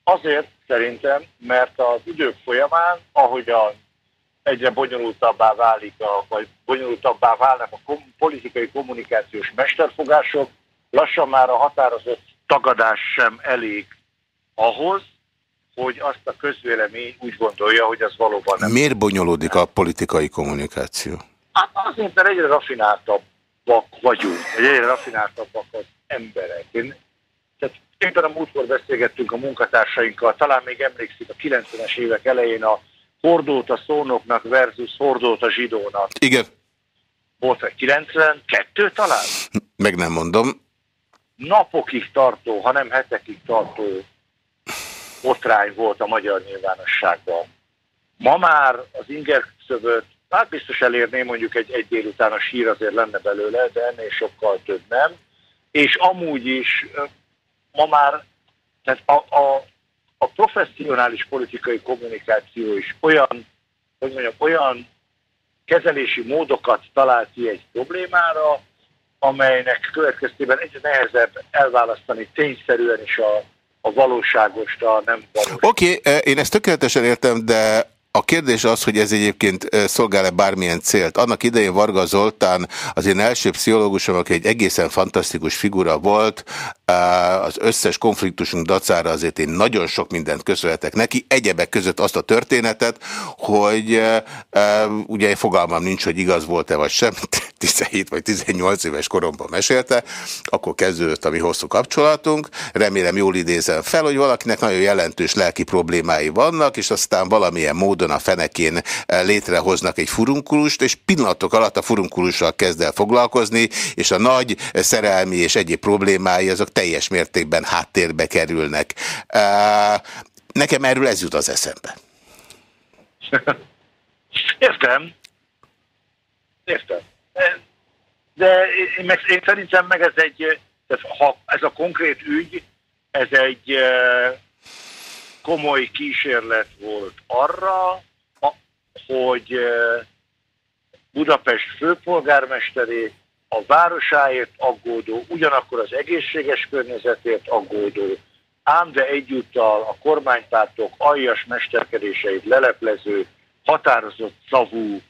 Azért szerintem, mert az idők folyamán, ahogy a egyre bonyolultabbá válik, a, vagy bonyolultabbá válnak a kom politikai kommunikációs mesterfogások, lassan már a határozott tagadás sem elég ahhoz, hogy azt a közvélemény úgy gondolja, hogy az valóban nem. Miért bonyolódik a politikai kommunikáció? Hát azért, mert egyre rafináltabbak vagyunk, vagy egyre rafináltabbak az emberek. Én, tehát éppen a múltkor beszélgettünk a munkatársainkkal, talán még emlékszik a 90-es évek elején a hordót a szónoknak versus hordót a zsidónak. Igen. Volt egy 92 talán? Meg nem mondom. Napokig tartó, hanem hetekig tartó botrány volt a magyar nyilvánosságban. Ma már az inger szövőt, hát biztos elérné mondjuk egy egy délutános hír azért lenne belőle, de ennél sokkal több nem. És amúgy is ma már tehát a, a, a professzionális politikai kommunikáció is olyan, hogy mondjam, olyan kezelési módokat talál ki egy problémára, amelynek következtében egyre nehezebb elválasztani tényszerűen is a, a valóságost, a nem valós. Oké, okay, én ezt tökéletesen értem, de a kérdés az, hogy ez egyébként szolgál-e bármilyen célt. Annak idején Varga Zoltán az én első pszichológusom, aki egy egészen fantasztikus figura volt, az összes konfliktusunk dacára azért én nagyon sok mindent köszönhetek neki, egyebek között azt a történetet, hogy ugye fogalmam nincs, hogy igaz volt-e vagy sem, 17 vagy 18 éves koromban mesélte, akkor kezdődött a mi hosszú kapcsolatunk, remélem jól idézem fel, hogy valakinek nagyon jelentős lelki problémái vannak, és aztán valamilyen módon a fenekén létrehoznak egy furunkulust, és pillanatok alatt a furunkulussal kezd el foglalkozni, és a nagy szerelmi és egyéb problémái azok teljes mértékben háttérbe kerülnek. Nekem erről ez jut az eszembe. Értem. Értem. De én, meg, én szerintem meg ez egy, ha ez a konkrét ügy, ez egy komoly kísérlet volt arra, hogy Budapest főpolgármesterét a városáért aggódó, ugyanakkor az egészséges környezetért aggódó, ám de egyúttal a kormánypártok aljas mesterkedéseit leleplező, határozott szavú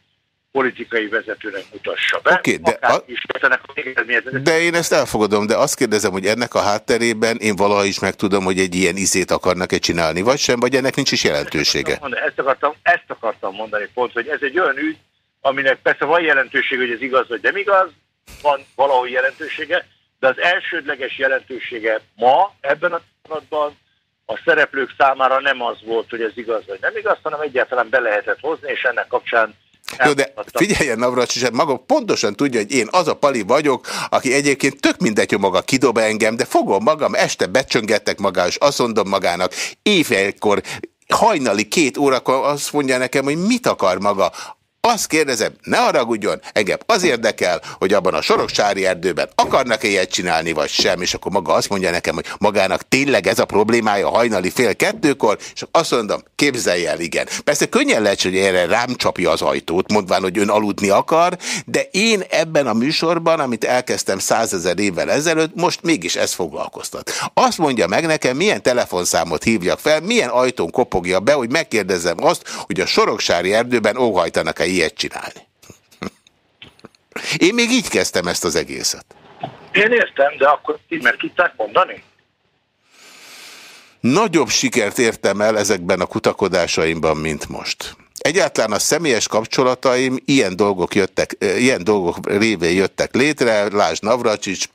politikai vezetőnek mutassa be. Okay, de, a... is de én ezt elfogadom, de azt kérdezem, hogy ennek a hátterében én valaha is megtudom, hogy egy ilyen izét akarnak-e csinálni, vagy sem, vagy ennek nincs is jelentősége. Ezt akartam, ezt akartam, ezt akartam mondani pont, hogy ez egy olyan ügy, aminek persze van jelentőség, hogy ez igaz vagy nem igaz, van valahol jelentősége, de az elsődleges jelentősége ma ebben a pillanatban a szereplők számára nem az volt, hogy ez igaz vagy nem igaz, hanem egyáltalán be lehetett hozni, és ennek kapcsán jó, de figyeljen Navracsis, hát maga pontosan tudja, hogy én az a pali vagyok, aki egyébként tök mindegy, hogy maga kidob engem, de fogom magam, este becsöngettek magá, és azt mondom magának, éjfélkor hajnali két órakor azt mondja nekem, hogy mit akar maga. Azt kérdezem, ne haragudjon, engem az érdekel, hogy abban a soroksári erdőben akarnak -e ilyet csinálni, vagy sem, és akkor maga azt mondja nekem, hogy magának tényleg ez a problémája hajnali fél kettőkor, és azt mondom, képzelj el, igen. Persze könnyen lehet, hogy erre rám csapja az ajtót, mondván, hogy ön aludni akar, de én ebben a műsorban, amit elkezdtem százezer évvel ezelőtt, most mégis ez foglalkoztat. Azt mondja meg nekem, milyen telefonszámot hívjak fel, milyen ajtón kopogja be, hogy megkérdezem azt, hogy a soroksári erdőben óhajtanak-e ilyet csinálni. Én még így kezdtem ezt az egészet. Én értem, de akkor így meg tudták mondani? Nagyobb sikert értem el ezekben a kutakodásaimban, mint most. Egyáltalán a személyes kapcsolataim ilyen dolgok, jöttek, ilyen dolgok révén jöttek létre, Lásd Navracsics,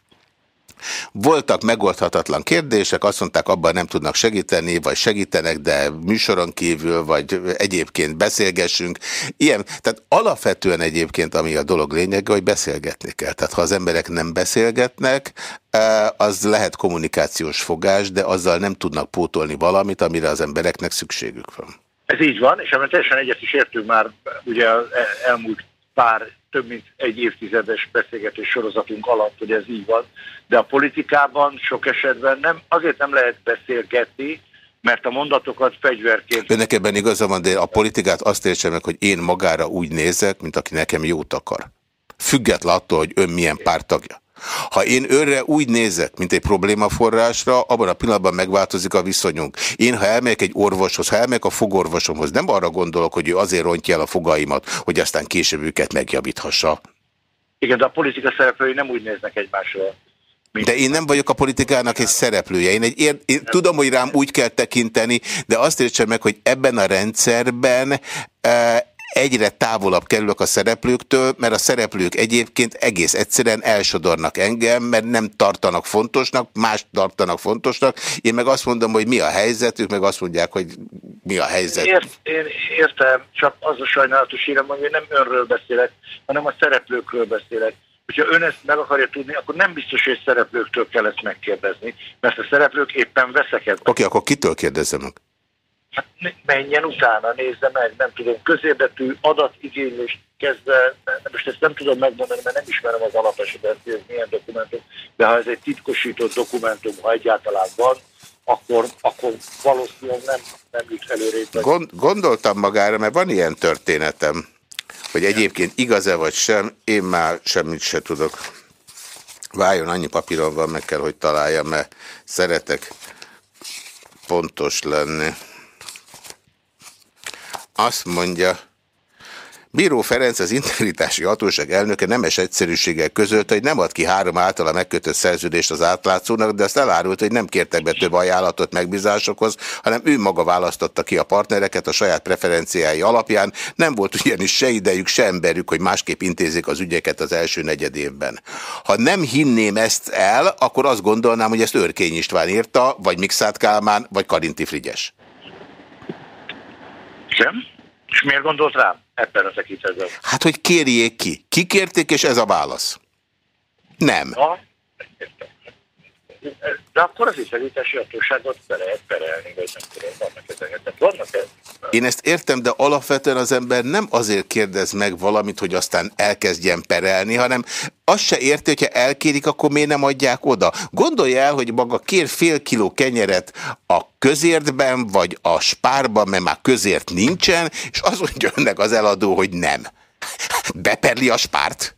voltak megoldhatatlan kérdések, azt mondták, abban nem tudnak segíteni, vagy segítenek, de műsoron kívül, vagy egyébként beszélgessünk. Ilyen, tehát alapvetően egyébként, ami a dolog lényege, hogy beszélgetni kell. Tehát ha az emberek nem beszélgetnek, eh, az lehet kommunikációs fogás, de azzal nem tudnak pótolni valamit, amire az embereknek szükségük van. Ez így van, és ebben teljesen egyet is értünk már ugye elmúlt pár több mint egy évtizedes beszélgetés sorozatunk alatt, hogy ez így van, de a politikában sok esetben nem, azért nem lehet beszélgetni, mert a mondatokat fegyverként... Önnek ebben igaza van, de a politikát azt értse meg, hogy én magára úgy nézek, mint aki nekem jót akar. Független attól, hogy ön milyen pártagja. Ha én őre úgy nézek, mint egy problémaforrásra, abban a pillanatban megváltozik a viszonyunk. Én, ha elmegyek egy orvoshoz, ha elmegyek a fogorvosomhoz, nem arra gondolok, hogy ő azért rontja el a fogaimat, hogy aztán később őket megjavíthassa. Igen, de a politika szereplői nem úgy néznek egymásra. De én nem vagyok a politikának egy szereplője. Én, egy ér, én tudom, hogy rám úgy kell tekinteni, de azt értsem meg, hogy ebben a rendszerben e, egyre távolabb kerülök a szereplőktől, mert a szereplők egyébként egész egyszerűen elsodornak engem, mert nem tartanak fontosnak, más tartanak fontosnak. Én meg azt mondom, hogy mi a helyzet, ők meg azt mondják, hogy mi a helyzet. Ért, én értem, csak az a sajnálatos hírem, hogy én nem önről beszélek, hanem a szereplőkről beszélek. Hogyha ön ezt meg akarja tudni, akkor nem biztos, hogy szereplőktől kell ezt megkérdezni, mert a szereplők éppen veszekednek. Oké, okay, akkor kitől kérdezem meg? hát menjen utána, nézze meg, nem tudom, közérdetű adatigénylést kezdve, most ezt nem tudom megmondani, mert nem ismerem az alapesetet, hogy ez milyen dokumentum, de ha ez egy titkosított dokumentum, ha egyáltalán van, akkor, akkor valószínűleg nem, nem jut előrébb. Gond, gondoltam magára, mert van ilyen történetem, hogy egyébként igaz-e vagy sem, én már semmit se tudok. Váljon, annyi papíron van, meg kell, hogy találjam, mert szeretek pontos lenni. Azt mondja, Bíró Ferenc az integritási hatóság elnöke nemes egyszerűséggel közölt, hogy nem ad ki három általa megkötött szerződést az átlátszónak, de azt elárult, hogy nem kértek be több ajánlatot megbízásokhoz, hanem ő maga választotta ki a partnereket a saját preferenciái alapján. Nem volt ugyanis se idejük, se emberük, hogy másképp intézik az ügyeket az első negyed évben. Ha nem hinném ezt el, akkor azt gondolnám, hogy ezt Örkény István írta, vagy Mixát Kálmán, vagy Karinti Frigyes. Sem? És miért gondolt rám ebben a tekintetben? Hát, hogy kérjék ki. Kikérték, és ez a válasz. Nem. Ha? De akkor az iszegítési hatóságot be lehet perelni, vagy nem tudom, vannak ezeket. Vannak ez? Én ezt értem, de alapvetően az ember nem azért kérdez meg valamit, hogy aztán elkezdjen perelni, hanem azt se érti, hogyha elkérik, akkor miért nem adják oda. Gondolja el, hogy maga kér fél kiló kenyeret a közértben, vagy a spárban, mert már közért nincsen, és az mondja önnek az eladó, hogy nem. Beperli a spárt?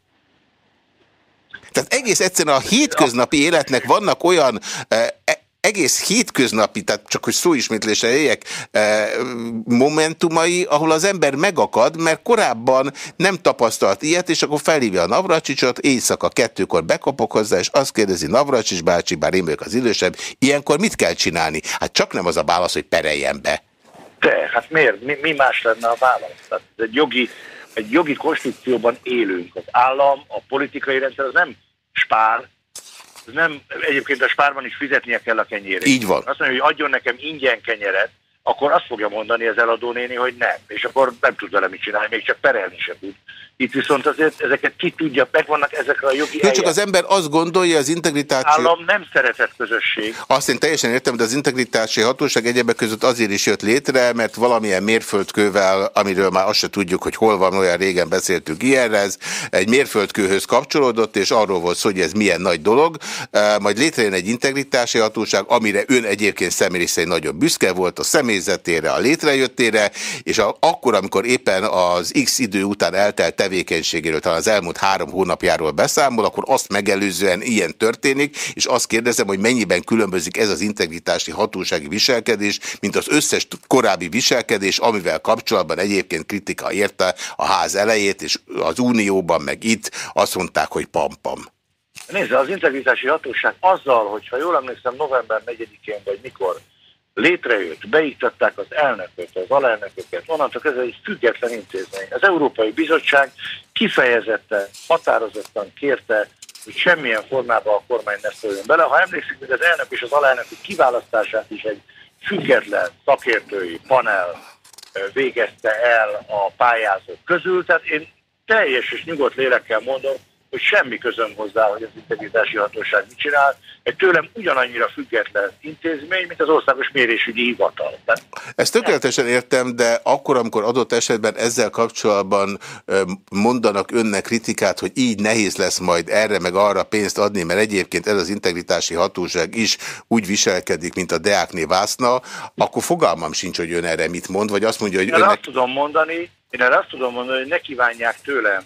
Tehát egész egyszerűen a hétköznapi életnek vannak olyan e, egész hétköznapi, tehát csak hogy szóismétlésre éljek, e, momentumai, ahol az ember megakad, mert korábban nem tapasztalt ilyet, és akkor felhívja a Navracsicsot, éjszaka kettőkor bekapok hozzá, és azt kérdezi Navracsics bácsi, bár én vagyok az idősebb, ilyenkor mit kell csinálni? Hát csak nem az a válasz, hogy pereljen be. De, hát miért? Mi, mi más lenne a válasz? Tehát egy jogi, egy jogi konstrukcióban élünk. Az állam, a politikai rendszer az nem spár, nem, egyébként a spárban is fizetnie kell a kenyérét. Így van. Azt mondja, hogy adjon nekem ingyen kenyeret, akkor azt fogja mondani az eladó néni, hogy nem. És akkor nem tud vele mit csinálni, még csak perelni sem tud. Itt viszont azért ezeket ki tudja, megvannak ezekre a jogi Jó, csak az ember azt gondolja, az integritási... Állam nem szeretett közösség. Azt én teljesen értem, de az integritási hatóság egyebek között azért is jött létre, mert valamilyen mérföldkővel, amiről már azt se tudjuk, hogy hol van, olyan régen beszéltünk ilyenre, ez egy mérföldkőhöz kapcsolódott, és arról volt szó, hogy ez milyen nagy dolog. Majd létrejön egy integritási hatóság, amire ön egyébként személy szerint nagyon büszke volt, a személyzetére, a létrejöttére, és a, akkor, amikor éppen az X idő után eltelt tevékenységéről, talán az elmúlt három hónapjáról beszámol, akkor azt megelőzően ilyen történik, és azt kérdezem, hogy mennyiben különbözik ez az integritási hatósági viselkedés, mint az összes korábbi viselkedés, amivel kapcsolatban egyébként kritika érte a ház elejét, és az Unióban meg itt azt mondták, hogy pam-pam. Nézd, az integritási hatóság azzal, hogyha jól emlékszem, november 4-én vagy mikor létrejött, beiktatták az elnököt, az alelnököket, onnantól ez egy független intézmény. Az Európai Bizottság kifejezetten, határozottan kérte, hogy semmilyen formában a kormány ne szóljon bele. Ha emlékszik, hogy az elnök és az alelnök kiválasztását is egy független szakértői panel végezte el a pályázók közül, tehát én teljes és nyugodt lélekkel mondom, hogy semmi közöm hozzá, hogy az integritási hatóság mit csinál. Egy tőlem ugyanannyira független intézmény, mint az országos mérésügyi hivatal. Ezt tökéletesen értem, de akkor, amikor adott esetben ezzel kapcsolatban mondanak önnek kritikát, hogy így nehéz lesz majd erre meg arra pénzt adni, mert egyébként ez az integritási hatóság is úgy viselkedik, mint a Deákné Vászna, akkor fogalmam sincs, hogy ön erre mit mond, vagy azt mondja, hogy én önnek... azt tudom mondani, én erre azt tudom mondani, hogy ne kívánják tőlem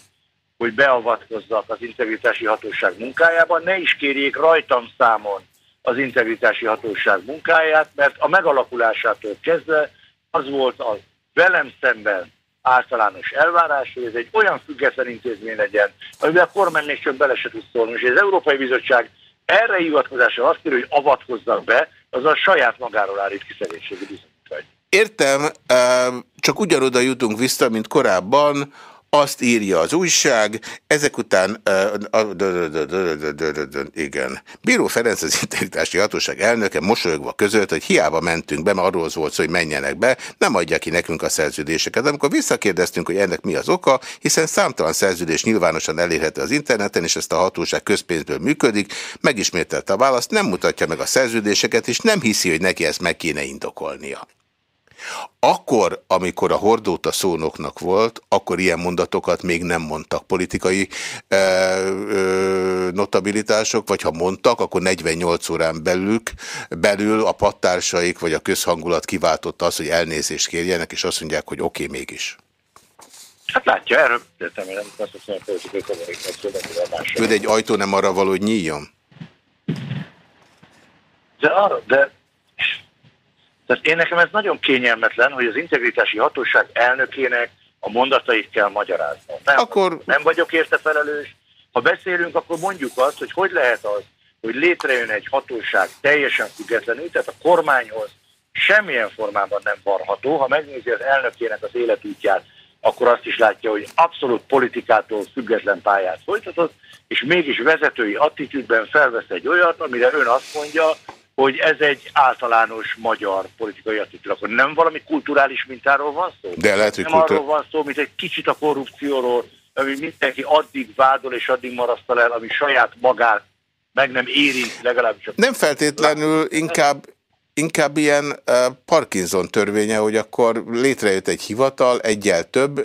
hogy beavatkozzak az integritási hatóság munkájában, ne is kérjék rajtam számon az integritási hatóság munkáját, mert a megalakulásától kezdve az volt a velem szemben általános elvárás, hogy ez egy olyan független intézmény legyen, amiben a kormány még csak bele se tud szólni. És az Európai Bizottság erre hivatkozása azt kér, hogy avatkozzak be, az a saját magáról állít ki szegénységi bizonyítvány. Értem, csak ugyanoda jutunk vissza, mint korábban, azt írja az újság, ezek után, igen, Bíró Ferenc az integritási hatóság elnöke mosolyogva közölt, hogy hiába mentünk be, mert arról volt hogy menjenek be, nem adja ki nekünk a szerződéseket. Amikor visszakérdeztünk, hogy ennek mi az oka, hiszen számtalan szerződés nyilvánosan elérhető az interneten, és ezt a hatóság közpénzből működik, megismételte a választ, nem mutatja meg a szerződéseket, és nem hiszi, hogy neki ezt meg kéne indokolnia. Akkor, amikor a hordóta szónoknak volt, akkor ilyen mondatokat még nem mondtak politikai ö, ö, notabilitások, vagy ha mondtak, akkor 48 órán belül, belül a pattársaik vagy a közhangulat kiváltotta azt, hogy elnézést kérjenek, és azt mondják, hogy oké, okay, mégis. Hát látja, erről beszéltem, nem azt hiszem, hogy politikai. De egy ajtó nem arra való, hogy nyíljon? De arra, de tehát én nekem ez nagyon kényelmetlen, hogy az integritási hatóság elnökének a mondatait kell magyaráznom. Nem, akkor... nem vagyok érte felelős. Ha beszélünk, akkor mondjuk azt, hogy hogy lehet az, hogy létrejön egy hatóság teljesen függetlenül, tehát a kormányhoz semmilyen formában nem varható. Ha megnézi az elnökének az életútját, akkor azt is látja, hogy abszolút politikától független pályát folytatott, és mégis vezetői attitűdben felvesz egy olyat, amire ön azt mondja, hogy ez egy általános magyar politikai attitűd. Akkor nem valami kulturális mintáról van szó? De lehet, hogy nem kultúr... arról van szó, mint egy kicsit a korrupcióról, ami mindenki addig vádol és addig marasztal el, ami saját magát meg nem érint legalábbis. Nem feltétlenül, inkább inkább ilyen Parkinson törvénye, hogy akkor létrejött egy hivatal, egyel több.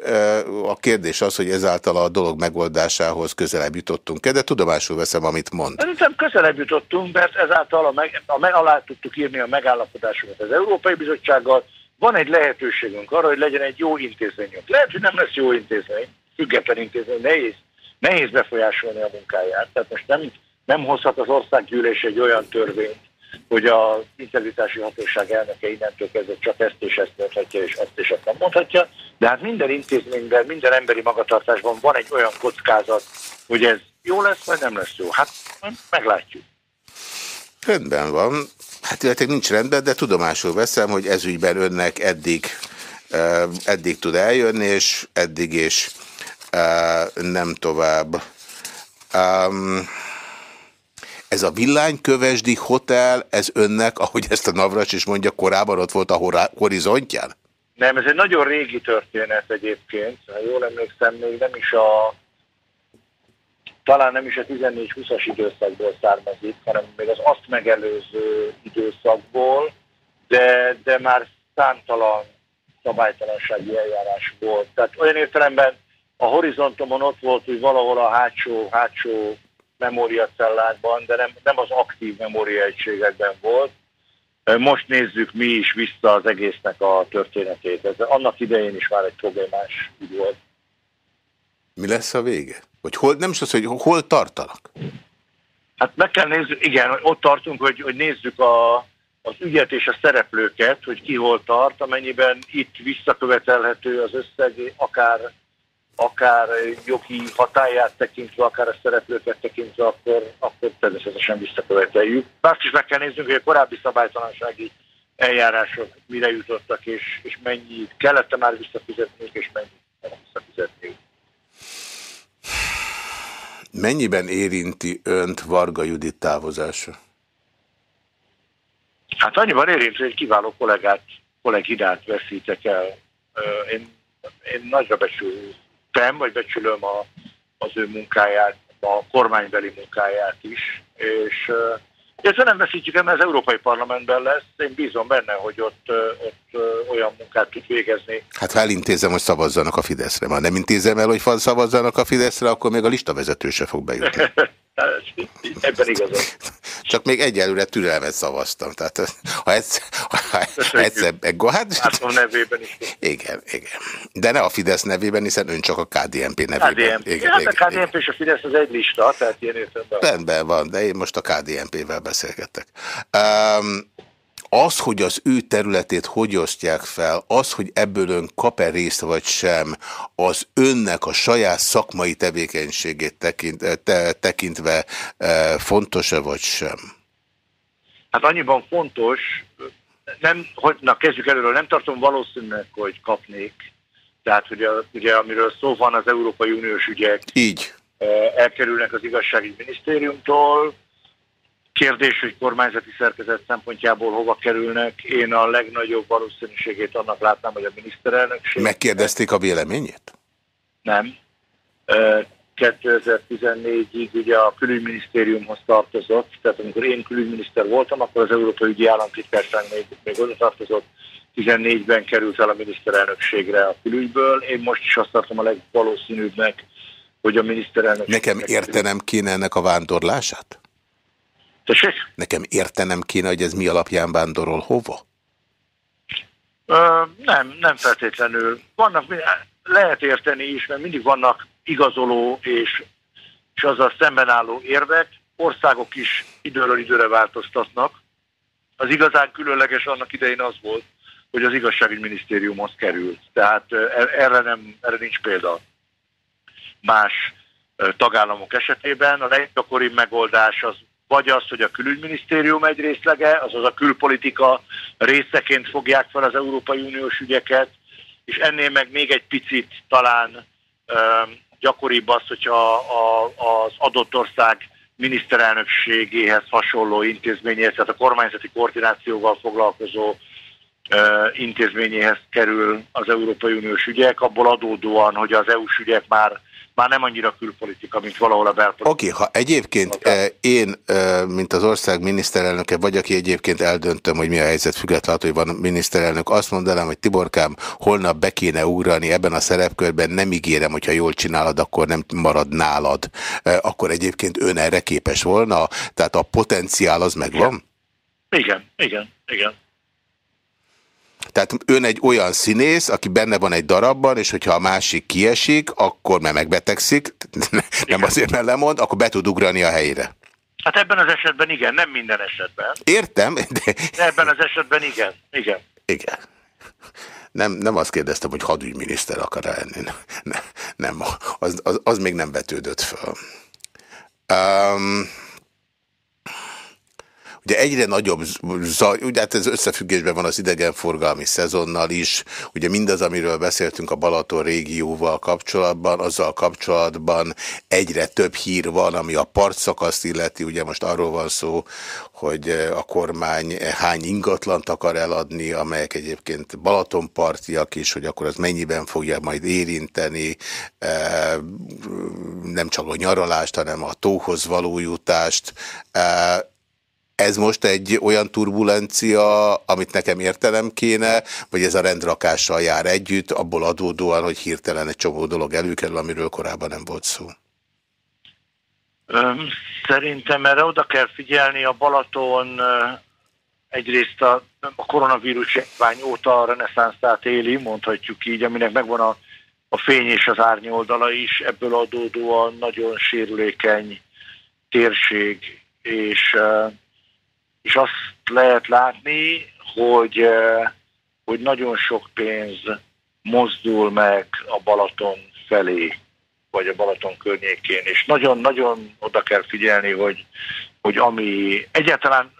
A kérdés az, hogy ezáltal a dolog megoldásához közelebb jutottunk-e, de tudomásul veszem, amit mond. Szerintem közelebb jutottunk, mert ezáltal a meg, a meg, alá tudtuk írni a megállapodásokat az Európai Bizottsággal. Van egy lehetőségünk arra, hogy legyen egy jó intézményünk. Lehet, hogy nem lesz jó intézmény, független intézmény, nehéz, nehéz befolyásolni a munkáját. Tehát most nem, nem hozhat az országgyűlés egy olyan törvényt, hogy a integritási hatóság elnöke innentől kezdve csak ezt és ezt mondhatja, és ezt és ezt nem mondhatja, de hát minden intézményben, minden emberi magatartásban van egy olyan kockázat, hogy ez jó lesz, vagy nem lesz jó. Hát meglátjuk. Rendben van. Hát illetve nincs rendben, de tudomásul veszem, hogy ezügyben önnek eddig, eddig tud eljönni, és eddig is nem tovább. Um, ez a villánykövesdi hotel, ez önnek, ahogy ezt a Navracs is mondja, korábban ott volt a horizontján? Nem, ez egy nagyon régi történet egyébként. Ha jól emlékszem, még nem is a talán nem is a 14-20-as időszakból származik, hanem még az azt megelőző időszakból, de, de már számtalan szabálytalansági eljárás volt. Tehát olyan értelemben a horizontomon ott volt, hogy valahol a hátsó, hátsó memóriacellákban, de nem, nem az aktív memóriaegységekben volt. Most nézzük mi is vissza az egésznek a történetét. Ez annak idején is már egy problémás ügy volt. Mi lesz a vége? Vagy hol, nem is az, hogy hol tartanak? Hát meg kell nézni, igen, ott tartunk, hogy, hogy nézzük a, az ügyet és a szereplőket, hogy ki hol tart, amennyiben itt visszakövetelhető az összeg, akár akár jogi hatáját tekintve, akár a szereplőket tekintve, akkor, akkor természetesen visszaköveteljük. Azt is meg kell néznünk, hogy a korábbi szabálytalansági eljárások mire jutottak, és, és mennyit kellett már visszafizetni, és mennyit kellett visszafizetni. Mennyiben érinti önt Varga Judit távozása? Hát annyiban érinti, hogy kiváló kollégát, kollégidát veszítek el. Én, én nagyra becsülöm becsültem, vagy becsülöm a, az ő munkáját, a kormánybeli munkáját is, és ezt nem veszítjük el, mert az Európai Parlamentben lesz. Én bízom benne, hogy ott, ott olyan munkát tud végezni. Hát ha elintézem, hogy szavazzanak a Fideszre. Ha nem intézem el, hogy szavazzanak a Fideszre, akkor még a listavezető se fog bejutni. Ebben igazad. Csak még egyelőre türelmet szavaztam. Tehát ha, ez, ha egyszer... Hát, Látom nevében is. Igen, igen. De ne a Fidesz nevében, hiszen ön csak a KDNP nevében. KDNP. Igen, hát igen, a KDNP igen. és a Fidesz az egy lista, tehát ilyen értelemben. Rendben van, de én most a KDNP-vel beszélgetek. Um, az, hogy az ő területét hogy osztják fel, az, hogy ebből ön kap-e részt vagy sem, az önnek a saját szakmai tevékenységét tekint, te, tekintve e, fontos-e vagy sem? Hát annyiban fontos, nem, hogy, na kezdjük előről, nem tartom valószínűleg, hogy kapnék. Tehát ugye, ugye amiről szó van az Európai Uniós ügyek, Így. E, elkerülnek az igazságügyi minisztériumtól, Kérdés, hogy kormányzati szerkezet szempontjából hova kerülnek. Én a legnagyobb valószínűségét annak látnám, hogy a miniszterelnökség... Megkérdezték a véleményét? Nem. 2014-ig ugye a külügyminisztériumhoz tartozott, tehát amikor én külügyminiszter voltam, akkor az Európai Ügyi Államtitkárság még, még oda tartozott, 14-ben került el a miniszterelnökségre a külügyből. Én most is azt tartom a legvalószínűbbnek, hogy a miniszterelnökség... Nekem értenem kéne ennek a vándorlását? Tessék? Nekem értenem kéne, hogy ez mi alapján vándorol hova? Ö, nem, nem feltétlenül. Vannak, lehet érteni is, mert mindig vannak igazoló és, és azzal szemben álló érvek, országok is időről időre változtatnak. Az igazán különleges annak idején az volt, hogy az igazságügyminisztériumhoz került. Tehát erre, nem, erre nincs példa más tagállamok esetében. A leggyakoribb megoldás az vagy az, hogy a külügyminisztérium egy részlege, azaz a külpolitika részeként fogják fel az Európai Uniós ügyeket, és ennél meg még egy picit talán gyakoribb az, hogyha a, az adott ország miniszterelnökségéhez hasonló intézményéhez, tehát a kormányzati koordinációval foglalkozó intézményéhez kerül az Európai Uniós ügyek, abból adódóan, hogy az EU-s ügyek már már nem annyira külpolitika, mint valahol a belpolitika. Oké, okay, ha egyébként okay. én, mint az ország miniszterelnöke vagy, aki egyébként eldöntöm, hogy mi a helyzet függetlenül, hogy van miniszterelnök, azt mondanám, hogy Tiborkám, holnap be kéne ugrani ebben a szerepkörben, nem ígérem, hogyha jól csinálod, akkor nem marad nálad. Akkor egyébként ön erre képes volna? Tehát a potenciál az megvan? Igen, igen, igen. igen. Tehát ön egy olyan színész, aki benne van egy darabban, és hogyha a másik kiesik, akkor mert megbetegszik, nem azért, mert lemond, akkor be tud ugrani a helyére. Hát ebben az esetben igen, nem minden esetben. Értem, de... de ebben az esetben igen, igen. Igen. Nem, nem azt kérdeztem, hogy hadügyminiszter akar -e lenni. Nem, nem az, az, az még nem vetődött föl. Um, Ugye egyre nagyobb zaj, ugye hát ez összefüggésben van az idegenforgalmi szezonnal is, ugye mindaz, amiről beszéltünk a Balaton régióval kapcsolatban, azzal kapcsolatban egyre több hír van, ami a partszakaszt illeti, ugye most arról van szó, hogy a kormány hány ingatlant akar eladni, amelyek egyébként Balatonpartiak is, hogy akkor az mennyiben fogja majd érinteni eh, nem csak a nyaralást, hanem a tóhoz való jutást. Ez most egy olyan turbulencia, amit nekem értelem kéne, vagy ez a rendrakással jár együtt, abból adódóan, hogy hirtelen egy csomó dolog előkerül, amiről korábban nem volt szó? Szerintem erre oda kell figyelni. A Balaton egyrészt a, a koronavírus járvány óta a reneszánszát éli, mondhatjuk így, aminek megvan a, a fény és az árnyoldala is, ebből adódóan nagyon sérülékeny térség, és és azt lehet látni, hogy, eh, hogy nagyon sok pénz mozdul meg a Balaton felé, vagy a Balaton környékén, és nagyon-nagyon oda kell figyelni, hogy, hogy ami egyáltalán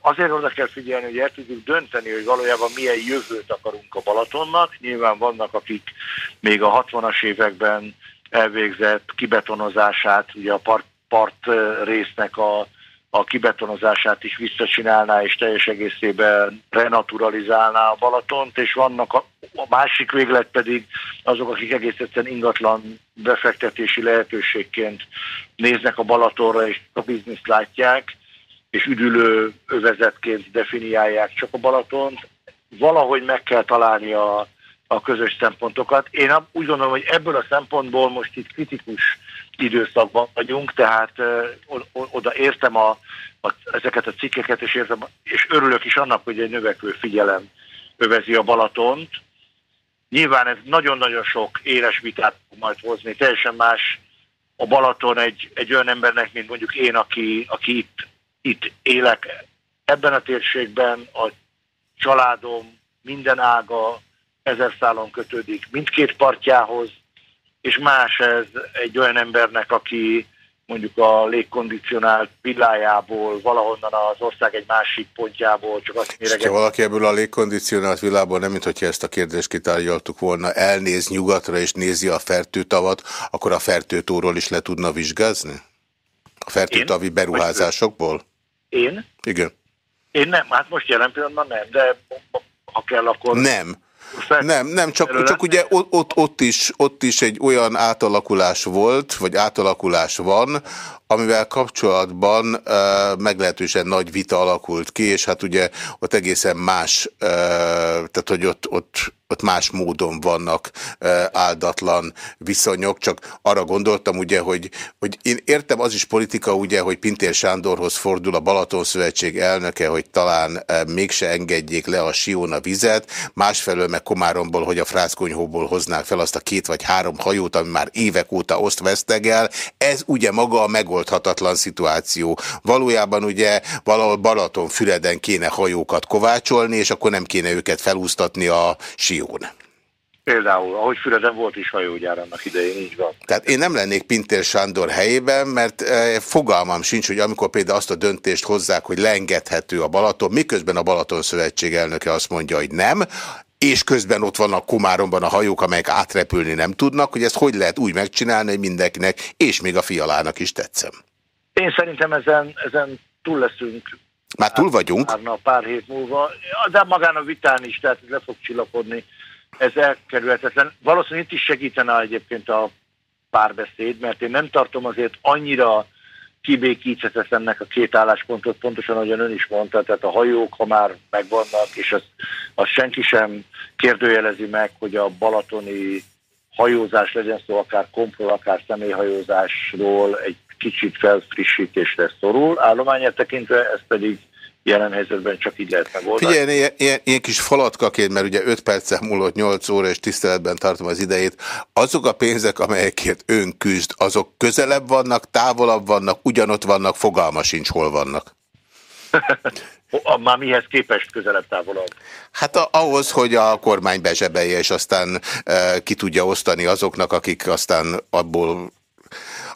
azért oda kell figyelni, hogy el tudjuk dönteni, hogy valójában milyen jövőt akarunk a Balatonnak. Nyilván vannak, akik még a 60-as években elvégzett kibetonozását, ugye a part, part résznek a a kibetonozását is visszacsinálná, és teljes egészében renaturalizálná a Balatont, és vannak a, a másik véglet pedig azok, akik egész egyszerűen ingatlan befektetési lehetőségként néznek a Balatonra, és a bizniszt látják, és üdülő övezetként definiálják csak a Balatont. Valahogy meg kell találni a, a közös szempontokat. Én úgy gondolom, hogy ebből a szempontból most itt kritikus időszakban vagyunk, tehát oda értem a, a, ezeket a cikkeket, és, értem, és örülök is annak, hogy egy növekvő figyelem övezi a Balatont. Nyilván ez nagyon-nagyon sok éles vitát fog majd hozni, teljesen más a Balaton egy, egy olyan embernek, mint mondjuk én, aki, aki itt, itt élek ebben a térségben, a családom minden ága ezer szálon kötődik mindkét partjához, és más ez egy olyan embernek, aki mondjuk a légkondicionált villájából, valahonnan az ország egy másik pontjából, csak azt méreget. Ha valaki ebből a légkondicionált villából, nem mint hogyha ezt a kérdést kitárgyaltuk volna, elnéz nyugatra és nézi a fertőtavat, akkor a fertőtóról is le tudna vizsgázni? A fertőtavi beruházásokból? Én? Igen. Én nem, hát most jelen pillanatban nem, de ha kell, akkor... Nem. Nem, nem, csak, csak ugye ott, ott, is, ott is egy olyan átalakulás volt, vagy átalakulás van, amivel kapcsolatban uh, meglehetősen nagy vita alakult ki, és hát ugye ott egészen más, uh, tehát hogy ott, ott ott más módon vannak áldatlan viszonyok, csak arra gondoltam ugye, hogy, hogy én értem az is politika ugye, hogy Pintér Sándorhoz fordul a Balaton Szövetség elnöke, hogy talán mégse engedjék le a Sion a vizet, másfelől meg Komáromból, hogy a Frászkonyhóból hoznák fel azt a két vagy három hajót, ami már évek óta oszt vesztegel. Ez ugye maga a megoldhatatlan szituáció. Valójában ugye valahol Balaton-Füreden kéne hajókat kovácsolni, és akkor nem kéne őket felúsztatni a Sion Sion. Például, ahogy Füreden volt is hajógyár annak idején, így van. Tehát én nem lennék Pintér Sándor helyében, mert e, fogalmam sincs, hogy amikor például azt a döntést hozzák, hogy leengedhető a Balaton, miközben a Balaton Szövetség elnöke azt mondja, hogy nem, és közben ott vannak Komáromban a hajók, amelyek átrepülni nem tudnak, hogy ezt hogy lehet úgy megcsinálni, hogy mindenkinek, és még a fialának is tetszem. Én szerintem ezen, ezen túl leszünk. Már túl vagyunk? Pár, pár hét múlva, de magán a vitán is, tehát le fog csillapodni ez elkerülhetetlen. Valószínűleg itt is segítene egyébként a párbeszéd, mert én nem tartom azért annyira kibékíthetetlennek a két álláspontot, pontosan ahogyan ön is mondta, tehát a hajók, ha már megvannak, és azt, azt senki sem kérdőjelezi meg, hogy a balatoni hajózás legyen szó, akár kompról, akár személyhajózásról egy kicsit felfrissítésre szorul. Állományát tekintve ez pedig jelen helyzetben csak így lehet megoldani. Figyelj, ilyen, ilyen, ilyen kis falatkaként, mert ugye 5 percen múlott 8 óra, és tiszteletben tartom az idejét, azok a pénzek, amelyekért ön küzd, azok közelebb vannak, távolabb vannak, ugyanott vannak, fogalma sincs, hol vannak. Már mihez képest közelebb távolabb? Hát a, ahhoz, hogy a kormány bezsebelje, és aztán e, ki tudja osztani azoknak, akik aztán abból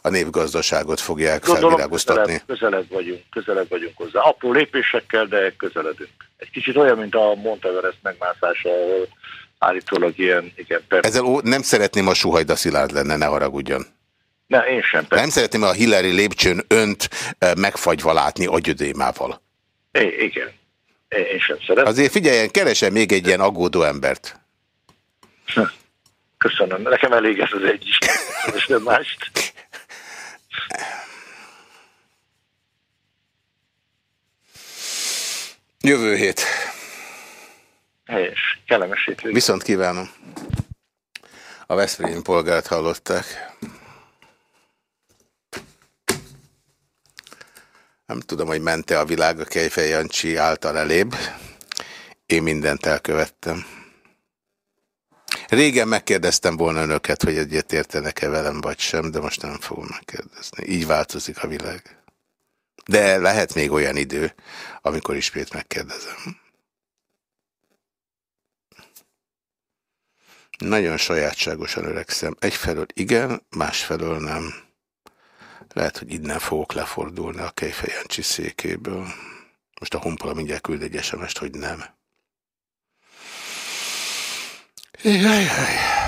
a népgazdaságot fogják Gondolom, felvirágoztatni. Közelebb, közelebb, vagyunk, közelebb vagyunk hozzá. Apró lépésekkel, de közeledünk. Egy kicsit olyan, mint a Monteverest megmászása, ahol állítólag ilyen, igen. Persze. Ezzel ó, nem szeretném a Suhajda Szilárd lenne, ne haragudjon. Ne, én sem. Persze. Nem szeretném a Hillary lépcsőn önt eh, megfagyva látni agyödémával. É, igen. Én sem szeretem. Azért figyeljen, keresem még egy ilyen aggódó embert. Köszönöm. Nekem elég ez az egy is. És nem mást. Jövő hét. Helyes. Kellemes hétvégét. Viszont kívánom. A Veszprém polgárt hallották. Nem tudom, hogy mente a világ a Kejfej Jancsi által elébb. Én mindent elkövettem. Régen megkérdeztem volna önöket, hogy egyet értenek-e velem, vagy sem, de most nem fogom megkérdezni. Így változik a világ. De lehet még olyan idő, amikor ismét megkérdezem. Nagyon sajátságosan öregszem. Egyfelől igen, másfelől nem. Lehet, hogy innen fogok lefordulni a Kejfejancsi székéből. Most a honpola mindjárt küld egy sms hogy nem. いやいやいや。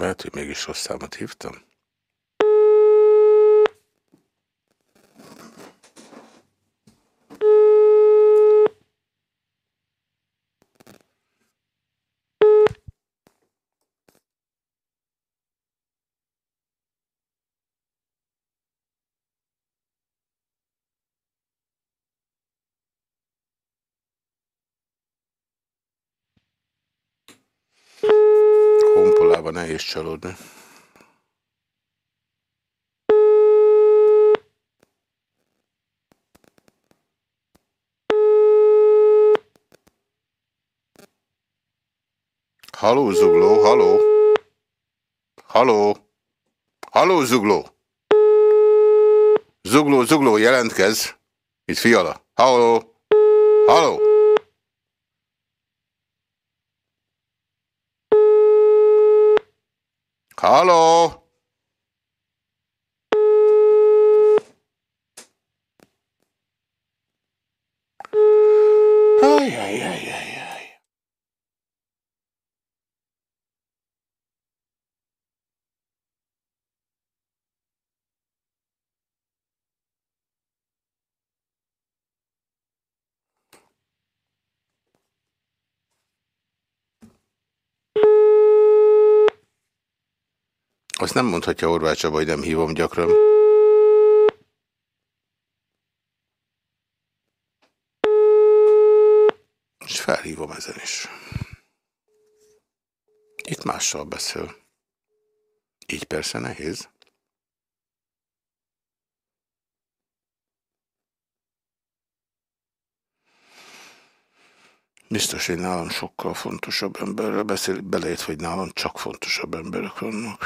Lehet, hogy mégis rossz számot hívtam. Honpolában nehéz csalódni. Haló, zugló, haló. Haló. Haló, zugló. Zugló, zugló, jelentkez. Itt fiala. Haló. Haló. Hallo! Azt nem mondhatja Horváth Csaba, hogy nem hívom gyakran. És felhívom ezen is. Itt mással beszél. Így persze nehéz. Biztos, hogy nálam sokkal fontosabb emberrel beszél, belejött, hogy nálam csak fontosabb emberek vannak.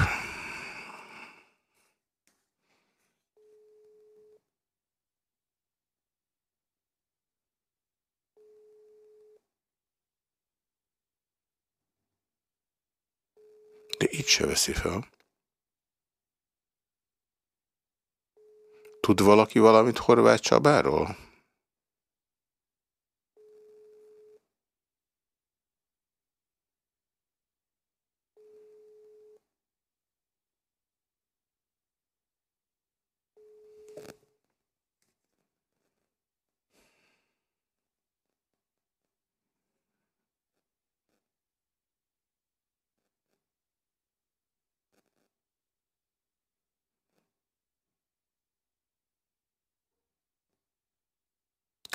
Így se veszi fel. Tud valaki valamit Horváth Csabáról?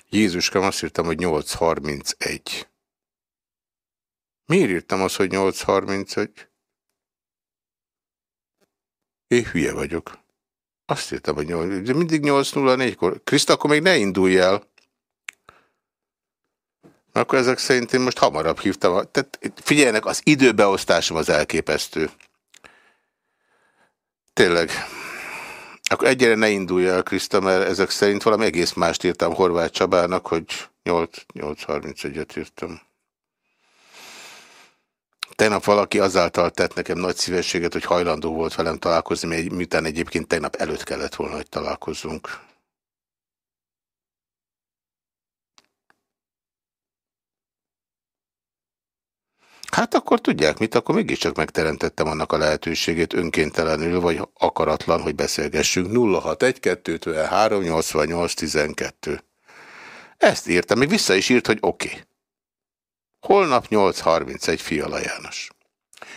Jézuskám, azt írtam, hogy 8.31. Miért írtam azt, hogy 8.31? Én hülye vagyok. Azt írtam, hogy 8, de mindig 8.04-kor. Kriszta, akkor még ne indulj el. Akkor ezek szerint én most hamarabb hívtam. Tehát figyeljenek, az időbeosztásom az elképesztő. Tényleg. Akkor egyre ne indulj el, Kriszta, mert ezek szerint valami egész mást írtam Horváth Csabának, hogy 8.31-et írtam. Tegnap valaki azáltal tett nekem nagy szívességet, hogy hajlandó volt velem találkozni, miután egyébként tegnap előtt kellett volna, hogy találkozzunk. Hát akkor tudják mit, akkor mégiscsak megteremtettem annak a lehetőségét önkéntelenül, vagy akaratlan, hogy beszélgessünk. 061 3 88 12. Ezt írtam, még vissza is írt, hogy oké. Okay. Holnap 8.31 Fiala János.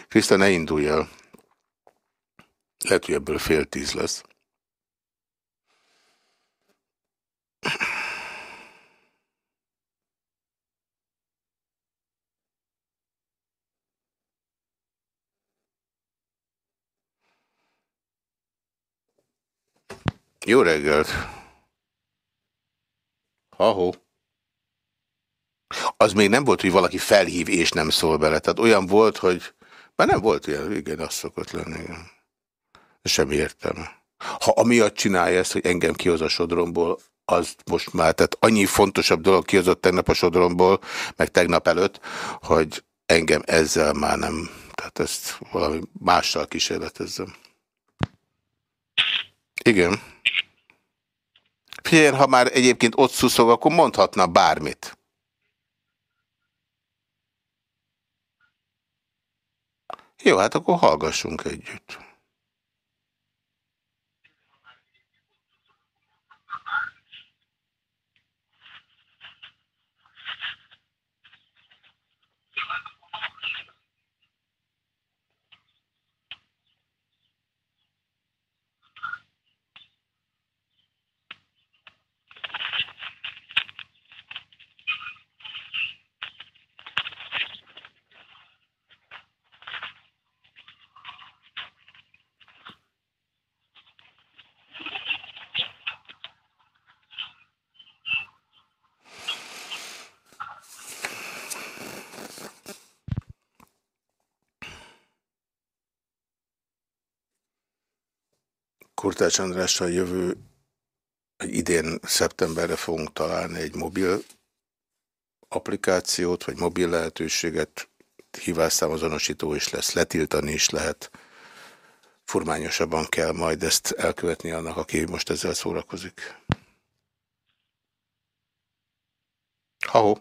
Kriszta, ne indulj el. Lehet, hogy ebből fél tíz lesz. Jó reggelt! Ha-ho! Az még nem volt, hogy valaki felhív és nem szól bele. Tehát olyan volt, hogy... Már nem volt ilyen, igen, az szokott lenni. Igen. Sem értem. Ha amiatt csinálja ezt, hogy engem kihoz a sodromból, az most már, tehát annyi fontosabb dolog kihozott tegnap a sodromból, meg tegnap előtt, hogy engem ezzel már nem, tehát ezt valami mással kísérletezzem. Igen. Figyelj, ha már egyébként ott szuszog, akkor mondhatna bármit. Jó, hát akkor hallgassunk együtt. Kurtács Andrással jövő, idén szeptemberre fogunk találni egy mobil applikációt, vagy mobil lehetőséget, hívásszámozonosító is lesz, letiltani is lehet. furmányosabban kell majd ezt elkövetni annak, aki most ezzel szórakozik. Ha-ho.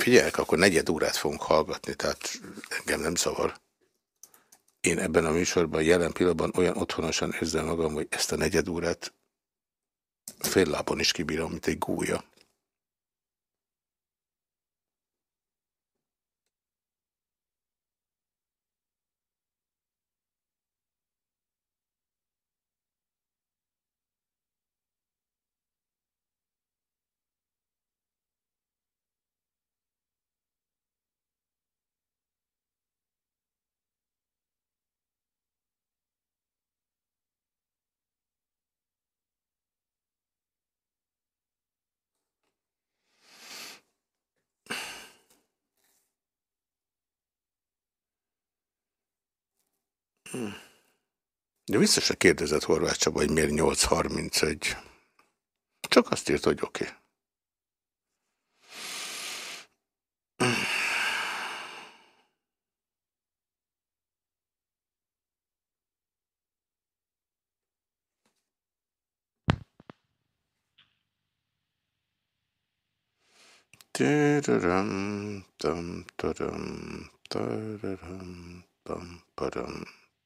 Figyeljenek, akkor negyed órát fogunk hallgatni, tehát engem nem zavar. Én ebben a műsorban jelen pillanatban olyan otthonosan érzem magam, hogy ezt a negyed órát fél lábon is kibírom, mint egy gúja. De biztos, hogy kérdezett Horváth Csaba, hogy miért 8.31. Csak azt írt, hogy oké. Okay.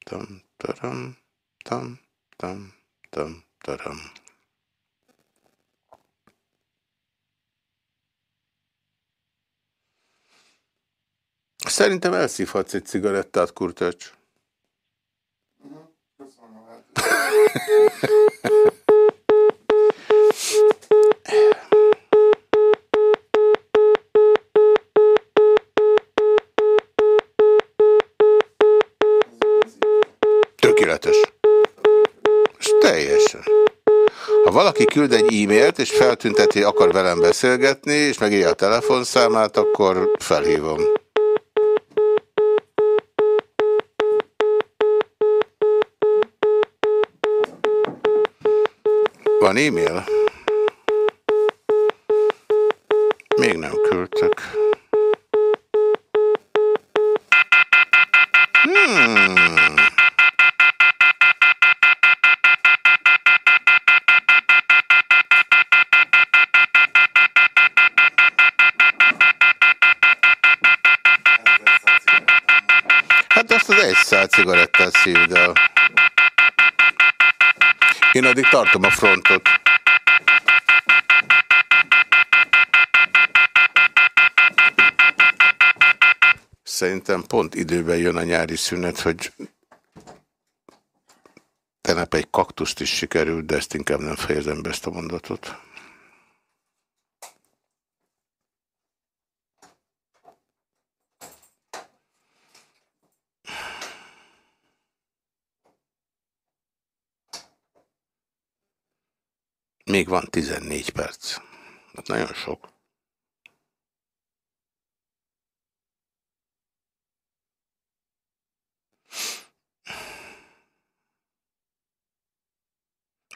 Tam, taram tam, tam, tam, taram. Szerintem elszívhatsz egy cigarettát, Kurtacs. Köszönöm. valaki küld egy e-mailt, és feltünteti, akar velem beszélgetni, és megírja a telefonszámát, akkor felhívom. Van e-mail? Tartom a frontot. Szerintem pont időben jön a nyári szünet, hogy tegnap egy kaktuszt is sikerült, de ezt inkább nem fejezem be ezt a mondatot. Még van 14 perc. Hát nagyon sok.